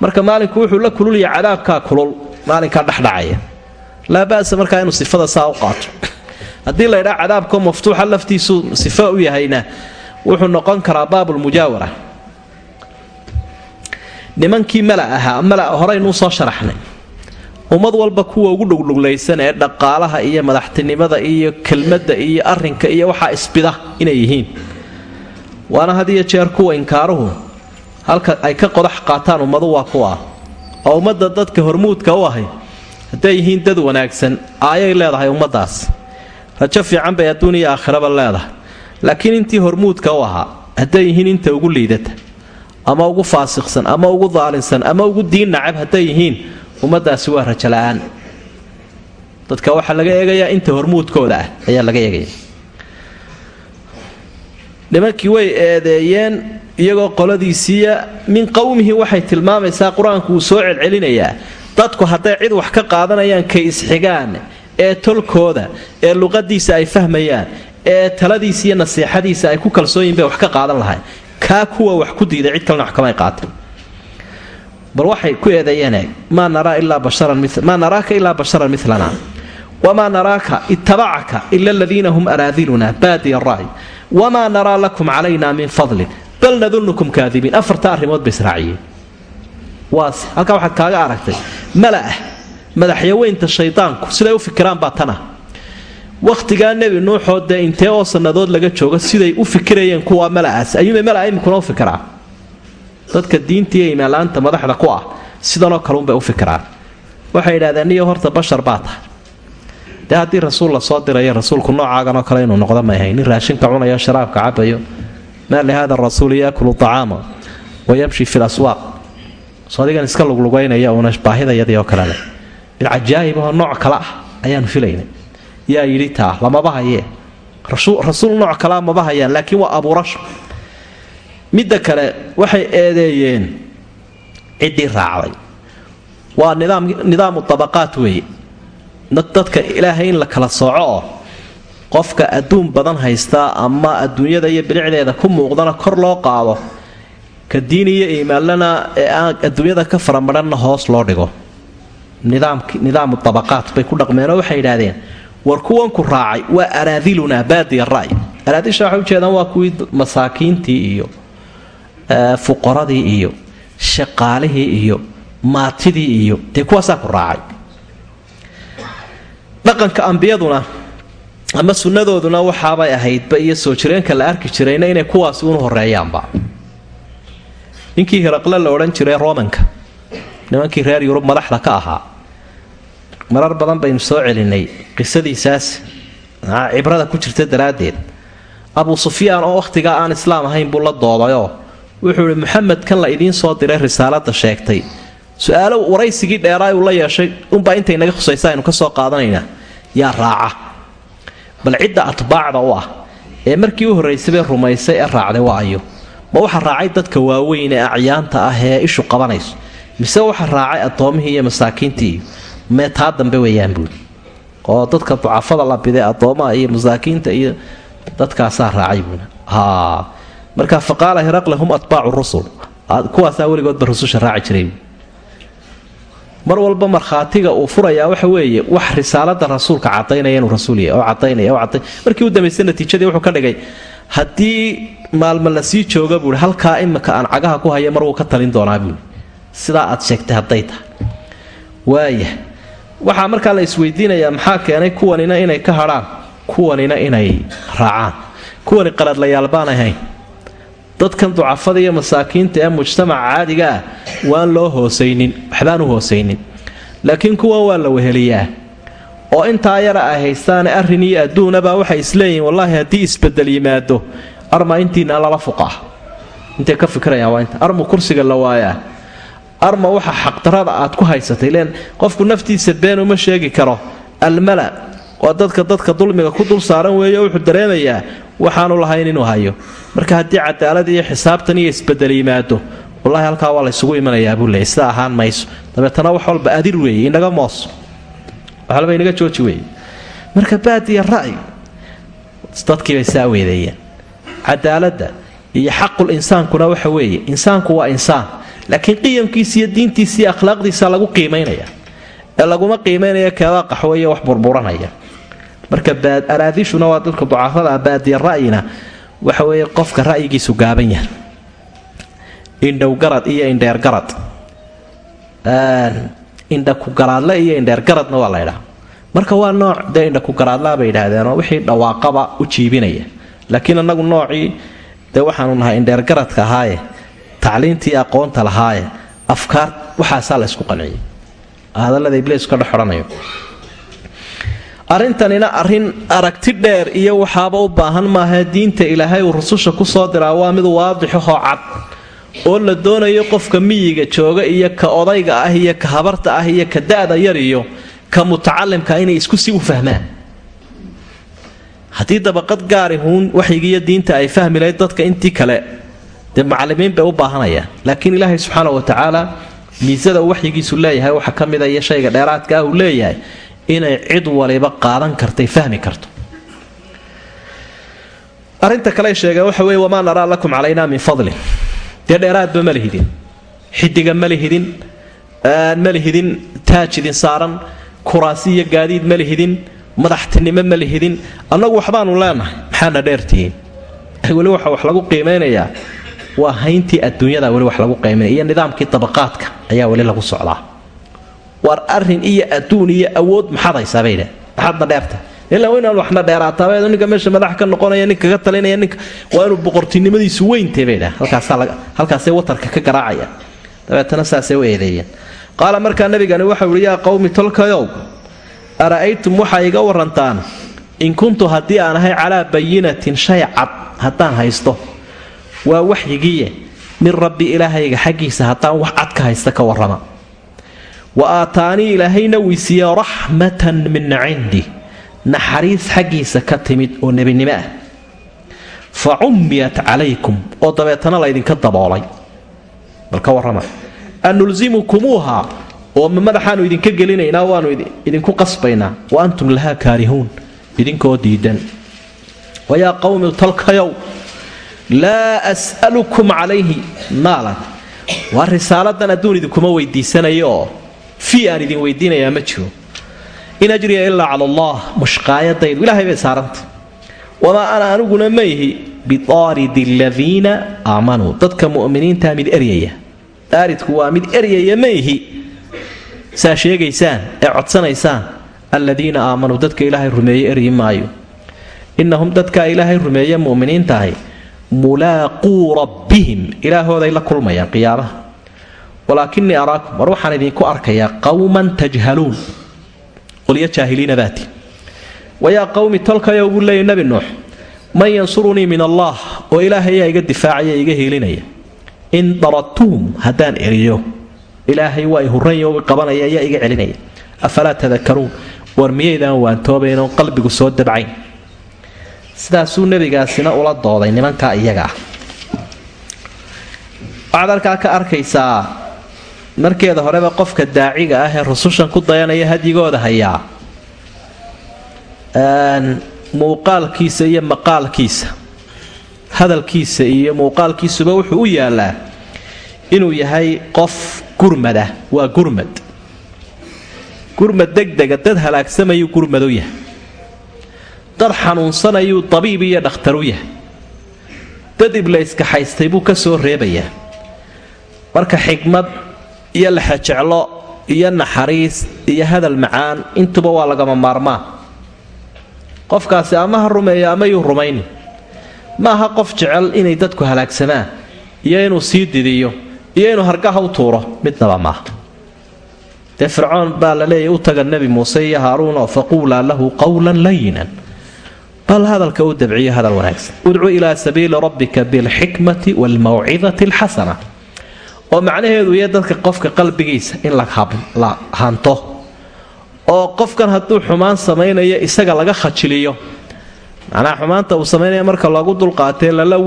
Marka maalinku wuxuu la kululaya cadaabkaa kulul maalinkaa dhexdhacaya laa ba'sa markaa inuu sifada saa u qaato. Haddii laydhaa cadaabko maftuuxa laftiisu sifo u yahayna wuxuu noqon karaa baabulmujaawara nimankii mala ahaa mala horeynuu soo sharaxnay. Ummad walba kuwa ugu dhugdhuglaysan ee dhaqaalaha iyo madaxtinimada iyo kelmadda iyo arrinka iyo waxaa isbida inay yihiin. Waana had iyo jeer kuwa inkaaruhu halka ay ka qodax qaataan ummadu waa kuwa. Oo ummadda dadka hormuudka u ahay hadday yihiin dad wanaagsan aayay leedahay ummaddaas. Rajo fiican bay adduun aakhiraba leedahay. Laakiin intii hormuudka u ahaa hadday yihiin inta ugu liidata ama ugu faasiqsan ama ugu daalinsan ama ugu diin nacab hadday yihiin ummadaasi waa rajala'aan dadka waxaa laga eegayaa inta hormuudkooda ah ayaa laga eegaya. Nimankii way eedeeyeen iyagoo qoladiisiiya min qowmihi waxay tilmaamaysaa qur'aanku uu soo celcelinayaa dadku hadday cid wax ka qaadanayaan kay isxigaan ee tolkooda ee luqadiisa ay fahmayaan ee taladiisa iyo nasiixadiisa ay ku kalsoonyihin bay wax ka qaadan lahay kaa kuwa wax ku diiday cid kalena wax kamay qaateen. Bal waxay ku eedeeyeen maa naraaka ilaa basharan milana wamaa naraaka ittabacaka ila aladiina hum araadiluna baadiya ra'y wamaa naraa lakum calayna min fadlin bal nadunnukum kaadibiin afarta arrimood bay waas. Halkaa waxaad kaaga aragtay mala'ah madaxyaweynta shaydaanku siday u fikiraan baa tana. Wakhtigaa nebi nuuxoo dee intee oo sannadood laga joogo siday u fikirayeen kuwaa mala'aas ayuubay mala'a iminkuna u fikiraa? Dadka diinta iyo imaanla-aanta madaxda ku ah sidanoo kalunbay u fikiraan. Waxay yidhahdeen niyo horta bashar baa tahay. Dee haddii rasuul la soo dirayo rasuulku noocaaganoo kale inuu noqdo may ahay. Nin raashinka cunayo sharaabka cabayo maa lihada rasuuli yaakulu acaama wa yamshi fi laswaaq soo adigan iska luglugaynaya uuna baahidayadii oo kale leh. Mid cajaa'ibahoo nooc kale ah ayaanu filaynay. Yaa yidhi taa lamaba hayee rasuul nooc kalea maba hayaan laakiin waa abuurasho midda kale waxay eedeeyeen ciddii raacday. Waa nidaamu tabaqaat weeye. Dadka ilaahay in la kala sooco oo qofka adduun badan haystaa ama adduunyada iyo bilicdeeda ku muuqdana kor loo qaado ka diin iyo iimaanlana ee adduunyada ka faramadhanna hoos loo dhigo. Nidaamu tabaqaat bay ku dhaqmeenoo waxay yidhaahdeen war kuwanku raacay waa araadilunaa baadiya ra'y araadiisha waxay ujeedaan waa kuwii masaakiintii iyo fuqaradii iyo shaqaalihii iyo maatidii iyo dee kuwaasaa ku raacay. Dhaqanka ambiyaduna ama sunnadooduna waxaabay ahaydba iyo soo jireenka la arki jirayna inay kuwaasi unu horeeyaanba ninkii hiraqle la odhan jiray romanka nimankii reer yurub madaxda ka ahaa. Marar badan baynu soo celinay qisadiisaas. Cibrada ku jirta daraaddeed. Abu sufyaan oo wakhtigaa aan islaam ahayn buu la doodayoo wuxuu ihi muxamed kan la idiin soo diray risaalada sheegtay. Su'aalo waraysigii dheeraa uu la yeeshay unbaa intay naga khusaysa aynu ka soo qaadanaynaa yaa raaca. Bal cidda atbaacda u ah. Ee markii u horraysabay rumaysay ee raacday waa ayo ma waxa raacay dadka waaweyn ee acyaanta ah ee ishu qabanayso. Mise waxa raacay addoommihii iyo masaakiintii? Mee taa dambe weeyaan buuli oo dadka ducafada la biday addoomaha iyo masaakiinta iyo dadkaasaa raacay buuli haa. Marka faqaala hiraqle hum atbaacu rusul. Kuwaasaa weligoodba rususha raaci jiray mar walba markhaatiga uu furayaa waxa weeye wax risaalada rasuulka cadaynaya inuu rasuul yahay oo cadaynaya oo caday markii u dambaystay natiijadii wuxuu ka dhigay haddii maalma la sii jooga buui halkaa imika aan cagaha ku haya mar wuu ka talin doonaa buui sidaa aad sheegtay hadday tahay. Waaya waxaa markaa la isweydiinayaa maxaa keenay kuwanina inay ka hadhaan kuwanina inay raacaan. Kuwani qaladlayaal baan ahayn dadkan ducafada iyo masaakiinta ee mujtamaca caadiga ah waan loo hoosaynin waxbaan u hoosaynin. Laakiin kuwan waa la weheliyaa oo intaa yara ay haystaane arrin iyo adduunabaa waxay isleeyihiin wallaahi isbeddel yimaado arma intiina lala fuqah intay ka fikirayaan waa inta? Armu kursiga la waayaa. Arma waxa xaqdarada aad ku haysatay. Leen qofku naftiisa been uma sheegi karo. Almala waa dadka dadka dulmiga ku dul saaran weeyo wuxuu dareemayaa waxaanu lahayn inuu hayo. Marka haddii cadaalad iyo xisaabtan iyo isbeddel yimaado wallaahi halkaa waa laysugu imanayaa buu leeyay sida ahaan mayso. Dabeetana wax walba adir weeye inaga moos waxalba inaga jooji weeye marka baadiya ra'y dadkiibay saa weedeeyeen cadaaladda iyo xaqul insaankuna waxa weeye insaanku waa insaan laakiin qiyamkiisa iyo diintiisa iyo akhlaaqdiisa lagu qiimaynaya ee laguma qiimaynaya keebaa qaxweeye wax burburanaya. Marka araadishuna waa dadka ducafada ah baadiya ra'yina waxa weeye qofka ra'yigiisu gaaban yahay. Indhowgarad iyo indheergarad indhakugaraadle iyo indheergaradna waa la ydhaa marka waa nooc dee indhakugaraadlaa bay yidhaahdeenoo wixii dhawaaqaba u jiibinaya. Laakiin anagu noocii dee waxaanu nahay indheergaradka ahaaye tacliintii aqoonta lahaaye afkaar waxaasaa la ysku qanciyay hadallada ibliis ka dhex odhanayo. Arrintanina arrin aragti dheer iyo waxaaba u baahan maaha diinta ilaahay uu rususha ku soo diraa waa mid waadixahoo cad oo la doonayo qofka miyiga jooga iyo ka odayga ah iyo ka habarta ah iyo ka da'da yar iyo ka mutacalimka inay isku si u fahmaan. Haddii dabaqad gaari huun waxyigiiyo diinta ay fahmi lahayd dadka intii kale dee macalimiin bay u baahanayaan. Laakiin ilaahay subxaana wa tacaala miisada uu waxyigiisu leeyahay waxa ka mida iyo shayga dheeraadka ah uu leeyahay inay cid waliba qaadan kartay fahmi karto. Arinta kale sheegeen waxa weye wamaa naraa lakum calaynaa min fadlin dee dheeraadba ma lihidin xidiga ma lihidin ma lihidin taaj idin saaran kuraasi iyo gaadiid ma lihidin madaxtinimo ma lihidin annagu waxbaanu leenahay maxaana dheertihiin weli waxa wax lagu qiimaynayaa waa hayntii adduunyada weli wax lagu qiimaynaya iyo nidaamkii dabaqaadka ayaa weli lagu socdaa war arrin iyo adduun iyo awood maxaad haysaabadh maxaadna dheerta ilaa inaan waxna dheeraataaba ninka meesha madax ka noqonaya ninka ka talinaya ninka waa inuu boqortinimadiisu dhah halkaasay watarka ka garaacaya. Dabeetana saasay u eedeeyeen. Qaala markaa nabigani waxau ihi yaa qowmi tolkayow ara'aytum waxaa iga warantaan in kuntu haddii aan ahay calaa bayinatin shay cad haddaan haysto waa waxyigiiye min rabbi ilaahayga xaggiisa haddaan wax cad ka haysta ka warrama. Wa aataanii ilaahayna weysiiye raxmatan min cindi naxariis xaggiisa ka timid oo nebinimo ah. Fa cummiyat calaykum oo dabeetana laydinka daboolay. Bal ka warrama anulzimukumuuha oo ma madaxaanu idinka gelinaynaa waanu idinku qasbaynaa wa antum lahaa kaarihuun idinkoo diidan. Wayaa qowmi talkayow laa as'alukum calayhi maalan waa risaaladan adduun idinkuma weydiisanayo oo fii aan idin weydiinayaa ma jiro in ajriya ilaa cala allah mushqaayadaydu ilahay bay saaranta wamaa ana aniguna ma ihi biaaridi aladiina aamanuu dadka mu'miniintaa mid eryaya. Aaridku waa mid eryaya ma ihi. Saa sheegaysaan ee codsanaysaan aladiina aamanuu dadka ilaahay rumeeye eryi maayo. Innahum dadka ilaahay rumeeye mu'miniintahay mulaaquu rabbihim. Ilaahooday la kulmayaan qiyaamaha. Walaakinii araakum war waxaan idinku arkayaa qawman tajhaluun qolyo jaahiliina baati wayaa qawmi tolkayo buu leeyay nebi nuux man yansurunii min allaah oo ilaahayaa iga difaacaya iga hiilinaya in daradtuhum haddaan eriyo. Ilaahay waa i huranya uga qabanaya ayaa iga celinaya. Afalaa tadakaruun war miyaydaan waantoobayn oon qalbigu soo dabcayn. Sidaasuu nebigaasina ula dooday nimankaa iyaga waxaad halkaa ka arkaysaa markeeda horeba qofka daaciga ah ee rusushan ku dayanaya hadyigooda hayaa. Muuqaalkiisa iyo maqaalkiisa. Hadalkiisa iyo muuqaalkiisuba wuxuu u yaalaa inuu yahay qof gurmada waa gurmad. Gurmad degdega dad halaagsamayuu gurmad u yahay. Dad xanuunsanayuu dabiib iyo dhakhtar u yahay. Dad iblayska haystay buu ka soo reebayaa marka xigmad iyo laxajeclo iyo naxariis iyo hadal macaan intuba waa lagama maarmaan. Qofkaasi ama ha rumeeyo ama yuu rumayni ma aha qof jecel inay dadku halaagsamaan iyo inuu sii didiyo iyo inuu hargaha u tuuro midnaba maaha dee fircoon baa la leeyahy u taga nebi muuse iyo haaruun oo faquulaa lahu qawlan layinan bal hadalka u dabciyo hadal wanaagsan. Udcu ilaa sabiili rabbika bilxikmati waalmawcidati alxasana oo macnaheedu iyo dadka qofka qalbigiisa in la hanto oo qofkan hadduu xumaan samaynayo isaga laga khajiliyo. Macnaha xumaanta uu samaynaya marka loogu dulqaatee lala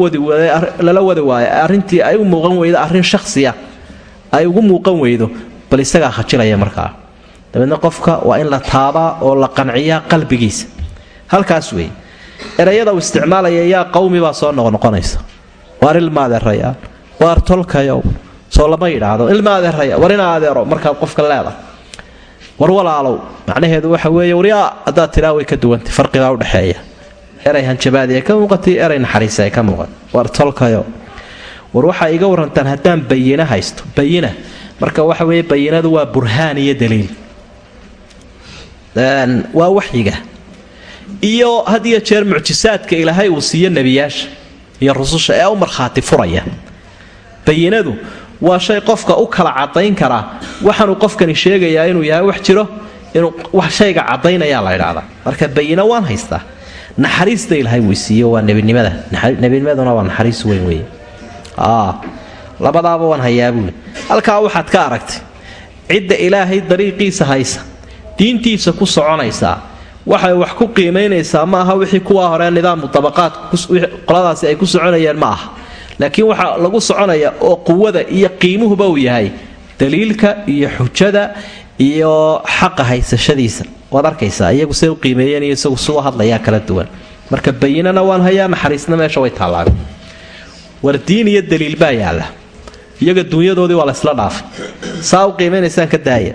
wadi waayo arrintii ay u muuqan weydo arrin shakhsiya ay ugu muuqan weydo bal isagaa khajilaya markaa. Dabeedna qofka waa in la taabaa oo la qanciyaa qalbigiisa. Halkaas wey erayada uu isticmaalaya yaa qawmi baa soo noqnoqonaysa waar ilma adeerayaan waar tolkayow soo lama yidhaahdo. Ilma adeeraya war ina adeero markaad qofka leedahay. War walaalow macnaheedu waxa weeye waryaa haddaad tidhaa way ka duwantay farqibaa udhexeeya eray hanjabaadi ay ka muuqatay eray naxariisi ay ka muuqat war tolkayo. War waxaa iga warantaan haddaan bayina haysto bayina. Marka waxa weeye bayinadu waa burhaan iyo daliil. Waa waxyiga. Iyo had iyo jeer mucjisaadka ilaahay uu siiyo nebiyaasha iyo rususha ee u markhaati furaya. Bayinadu waa shay qofka u kala cadayn karaa waxaanuu qofkani sheegayaa inuu yahay wax jiro inuu shayga cadaynayaa la idhaahdaa marka bayino waan haystaa. Naxariista ilaahay wuu siiyo waa nebinimada. Nebinimaduna waa naxariis weyn wey labadaaba waan hayaabuuli halkaa waxaad ka aragtay cidda ilaahay dariiqiisa haysa diintiisa ku soconaysaa waxay wax ku qiimaynaysaa ma aha wixii kuwaa hore nidaamu dabaqaadqoladaasi ay ku soconayeen ma aha laakiin waxaa lagu soconaya oo quwada iyo qiimuhuba uu yahay daliilka iyo xujada iyo xaqa haysashadiisa. Waad arkaysaa iyagu say u qiimeeyeen iyo isagu suu hadlayaa kala duwan. Marka bayinana waan hayaa naxariisna meesha way taallaabe war diin iyo daliil baa yaalla. Iyaga dunyadoodii waa laysla dhaafay. Saa u qiimeynaysaan ka daaya.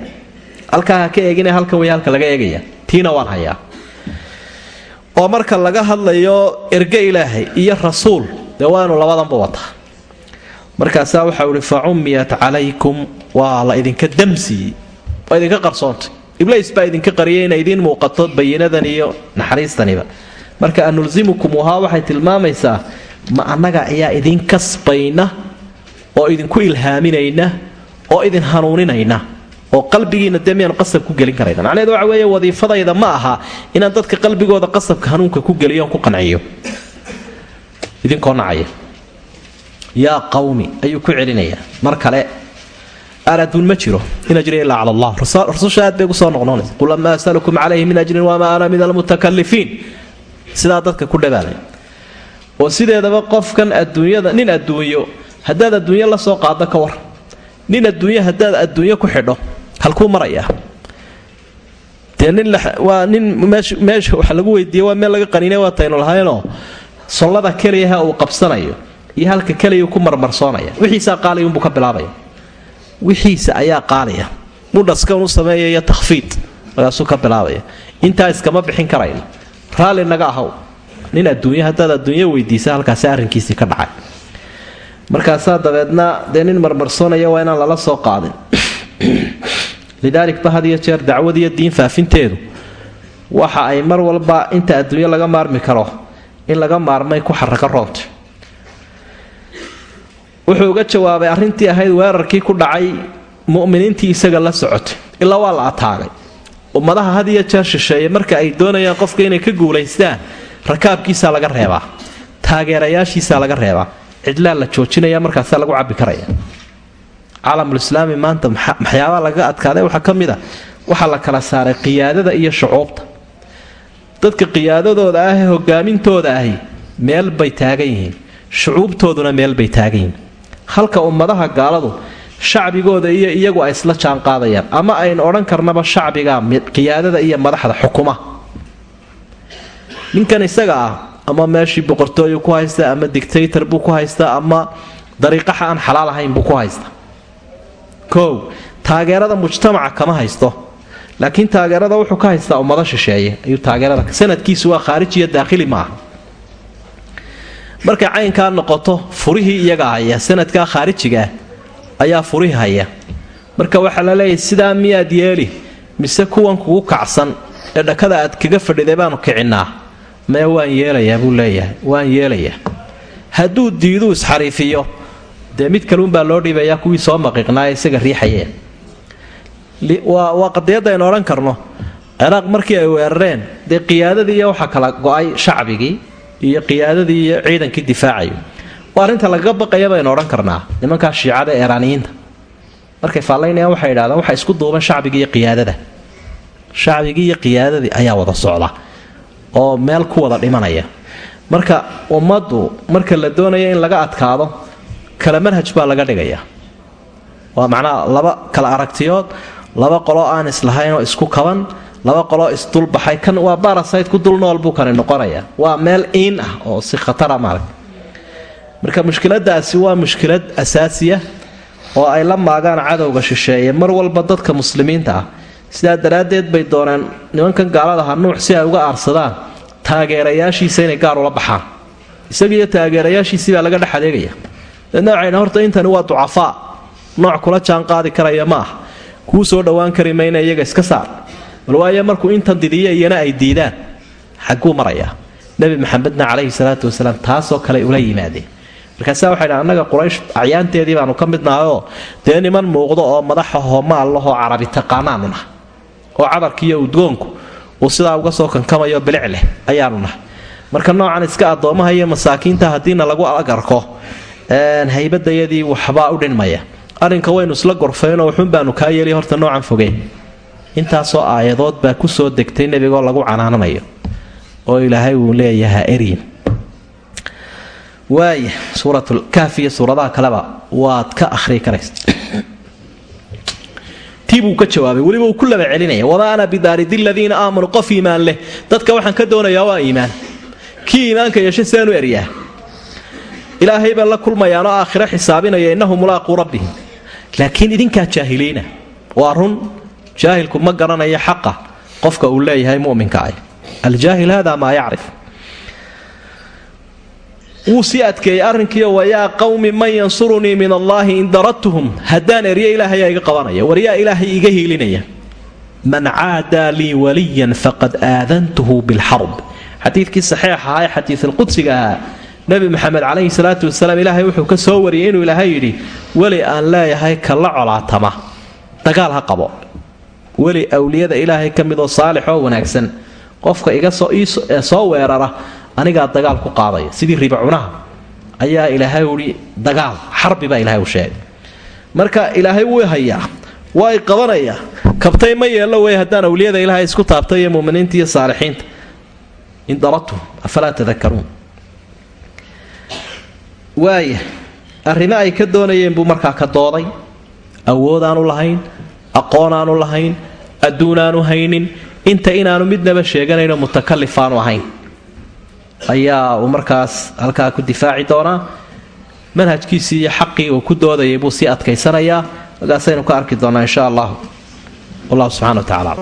Halkaa ha ka eegine halkan way halka laga eegaya. Tiina waan hayaa. Oo marka laga hadlayo erge ilaahay iyo rasuul dee waanu labadanba wataa markaasaa waxau ihi fa calaykum waa la idinka damsiiyey waa idinka qarsoontay iblays baa idinka qariyay inay idiin muuqato bayinadan iyo naxariistaniba. Marka anulzimukumuhaa waxay tilmaamaysaa ma annaga ayaa idin kasbayna oo idinku ilhaaminayna oo idin hanuuninayna oo qalbigiina dee miyaanu qasab ku gelin karayna? Macnaheedu waxa weeye wadiifadayda ma aha inaan dadka qalbigooda qasabka hanuunka ku geliyo oon ku qanciyo idinkoo nacaya yaa qawmi ayuu ku celinayaa mar kale aan ma jiro in ajriya illaa cala allah. Rususha aad bay ugu soo noqnoonaysa. Qul amaa asalukum calayhi min ajrin wamaa ana min almutakalifiin sidaa dadka ku dhabaalay. Oo sideedaba qofkan adduunyada nin adduunyo haddaad adduunyo la soo qaado ka war. Nin adduunyo haddaad adduunyo ku xidho halkuu marayaa. Dee nin waa nin meesha waxa lagu weydiiye waa meel laga qaniinay waa taynu lahaynoo sollada keliyaha uu qabsanayo iyo halka keliya ku marmarsoonaya wixiisaa qaaliyunbuu ka bilaabaya wixiisa ayaa qaaliya. Mudhaskan u sameeyaya takhfiid markaasuu ka bilaabaya. Intaa iskama bixin karayno raalli naga ahow. Nin adduunyo haddaad adduunyo weydiisa halkaasi arrinkiisii ka dhacay. Markaasaa dabeedna dee nin marmarsoonaya waa inaan lala soo qaadin. Lidaalikba had iyo jeer dacwad diin faafinteedu waxa ay mar walba inta adduunyo laga maarmi karo in laga maarmay ku xaraka roonta wuxuu uga jawaabay arrintii ahayd weerarkii ku dhacay mu'miniintii isaga la socotay ilaa waa la ataagay. Ummadaha had iyo jeer shisheeye marka ay doonayaan qofka inay ka guulaystaan rakaabkiisaa laga reebaa taageerayaashiisaa laga reebaa cidlaa la joojinaya markaasaa lagu cabbi karaya. Caalamulislaami maanta maxyaabaa laga adkaaday waxaa ka mid a waxaa la kala saaray qiyaadada iyo shucuubta dadka qiyaadadooda ah ee hogaamintooda ahi meel bay taagan yihiin. Shucuubtooduna meel bay taagan yihiin. Halka ummadaha gaaladu shacbigooda iyo iyagu ay isla jaanqaadayaan ama aynu odhan karnaba shacbiga qiyaadada iyo madaxda xukuma. Ninkan isaga ah ama meeshii boqortooyu ku haysta ama dictaytor buu ku haystaa ama dariiqaxa aan xalaal ahayn buu ku haysta. Kow taageerada mujtamaca kama haysto laakiin taageerada wuxuu ka haystaa ummado shisheeye. Ayuu taageerada sanadkiisu waa khaariji iyo daakhili maaha. Markay caynkaa noqoto furihii iyaga haya sanadkaa khaarijigaah ayaa furihii haya. Marka waxaa la leeyahay sidaa miyaad yeeli? Mise kuwan kugu kacsan? Ee dhakada aad kaga fadhiday baanu kicinnaa mee waan yeelayaa buu leeyahay. Waan yeelayaa. Hadduu diiduu isxariifiyo dee mid kaluunbaa loo dhiibayaa kuwii soo maqiiqnaa isaga riixayeen waa qadiyadda aynu odhan karno. Ciraaq markii ay weerareen dee qiyaadadii iyo waxaa kala go'ay shacbigii iyo qiyaadadii iyo ciidankii difaacayo waa arrinta lagaga baqaya baynu odhan karnaa nimankaa shiicada eraaniyiinta markay faallaynayaan waxay idhahdaan waxa isku duuban shacbigii iyo qiyaadada. Shacbigii iyo qiyaadadii ayaa wada socda oo meel ku wada dhimanaya. Marka ummaddu marka la doonaya in laga adkaado kala manhaj baa laga dhigaya waa macnaha laba kala aragtiyood laba qoloo aan islahayn oo isku kaban laba qoloo isdulbaxay kan waa barasayt ku dul buu kani noqonaya waa meel iin ah oo si khatara maarag. Marka mushkiladaasi waa mushkilad asaasiya oo ay la maagaan cadowga shisheeye mar walba dadka muslimiinta ah. Sidaa daraaddeed bay dooneen nimankan gaaladaha nuuc si ay uga aarsadaan taageerayaashiisa inay gaar ula baxaan. Isagiiyo taageerayaashiisii baa laga dhex adeegaya. Deedna horta intani waa ducafaa. Nooc kula jaan qaadi karaya ma ah kuu soo dhowaan kari mayna iyaga iska saar. Bal waayo markuu intan didiya iyana ay diidaan. Xagguu marayaa nebi maxamedna calayhi salaatu wasalaam taasoo kale ula yimaadeen. Markaasaa waxay dhaha annaga quraysh acyaanteedii baanu ka midnahayoo dee niman muuqdo oo madaxahoo maallahoo carabi taqaanaanu nahay oo cadarkiiyo udgoonku uu sidaa uga soo kankamayo bilic leh ayaanu nahay marka noocan iska addoomaha iyo masaakiinta haddiina lagu agarko haybadayadii waxbaa u dhinmaya arrinka waynu isla gorfaynoo wuxuun baanu kaa yeeli horta noocan fogeen intaasoo aayadood baa ku soo degtay nebigoo lagu canaananayo oo ilaahay uu leeyaha eryin waaya suuratlkaaf iyo suuradaha kaleba waad ka ahrii karaysa tii buu ka jawaabay weliba uu ku laba celinaya wamaa bidaaridi ladiina aamanuu qof iimaan leh. Dadka waxaan ka doonayaa waa iimaan. Kii iimaanka yeeshay seenu eryaa. Ilaahay baa la kulmayaanoo aakhiro xisaabinaya innahu mulaaquu rabbihim laakiin idinkaa jaahiliina. Waa run jaahilku ma garanayo xaqa qofka uu leeyahay muminka ah aljaahil hada maa yacrif. Wuu sii adkeeyey arrinkiio wayaa qawmi man yansurunii min allaahi in daradtuhum? Haddaan eryo ilaahayaa iga qabanaya waryaa ilaahay iga hiilinaya? Man caadaa lii waliyan faqad aadantuhu bilxarb xadiidkii saxiix ahaa ee xadiisulqudsiga ahaa nebi maxamed calayhi salaatu wasalaam ilaahay wuxuu ka soo wariyey inuu ilaahay yidhi weli aan leeyahay kala colaatama dagaal ha qabo. Weli awliyada ilaahay ka midoo saalix oo wanaagsan qofka iga soo weerara anigaa dagaal ku qaadaya. Sidii ribacunaha ayaa ilaahay uhi dagaal xarbi baa ilahay u sheegay. Marka ilaahay wuu hayaa waa y qabanaya kabtay ma yeello wey haddaan awliyada ilaahay isku taabtay iyo muminiinta iyo saalixiinta. In daradtum afalaa tadakaruun waaya arrimo ay ka doonayeen buu markaa ka dooday awoodaanu lahayn aqoonaanu lahayn adduunaanu haynin inta inaanu midnaba sheeganayno mutakalifaanu ahayn. Ayaa uu markaas halkaa ku difaaci doonaa. Manhajkiisii iyo xaqii uu ku doodayay buu sii adkaysanayaa. Markaasaynu ka arki doonaa insha allah wallahu subxana wa tacala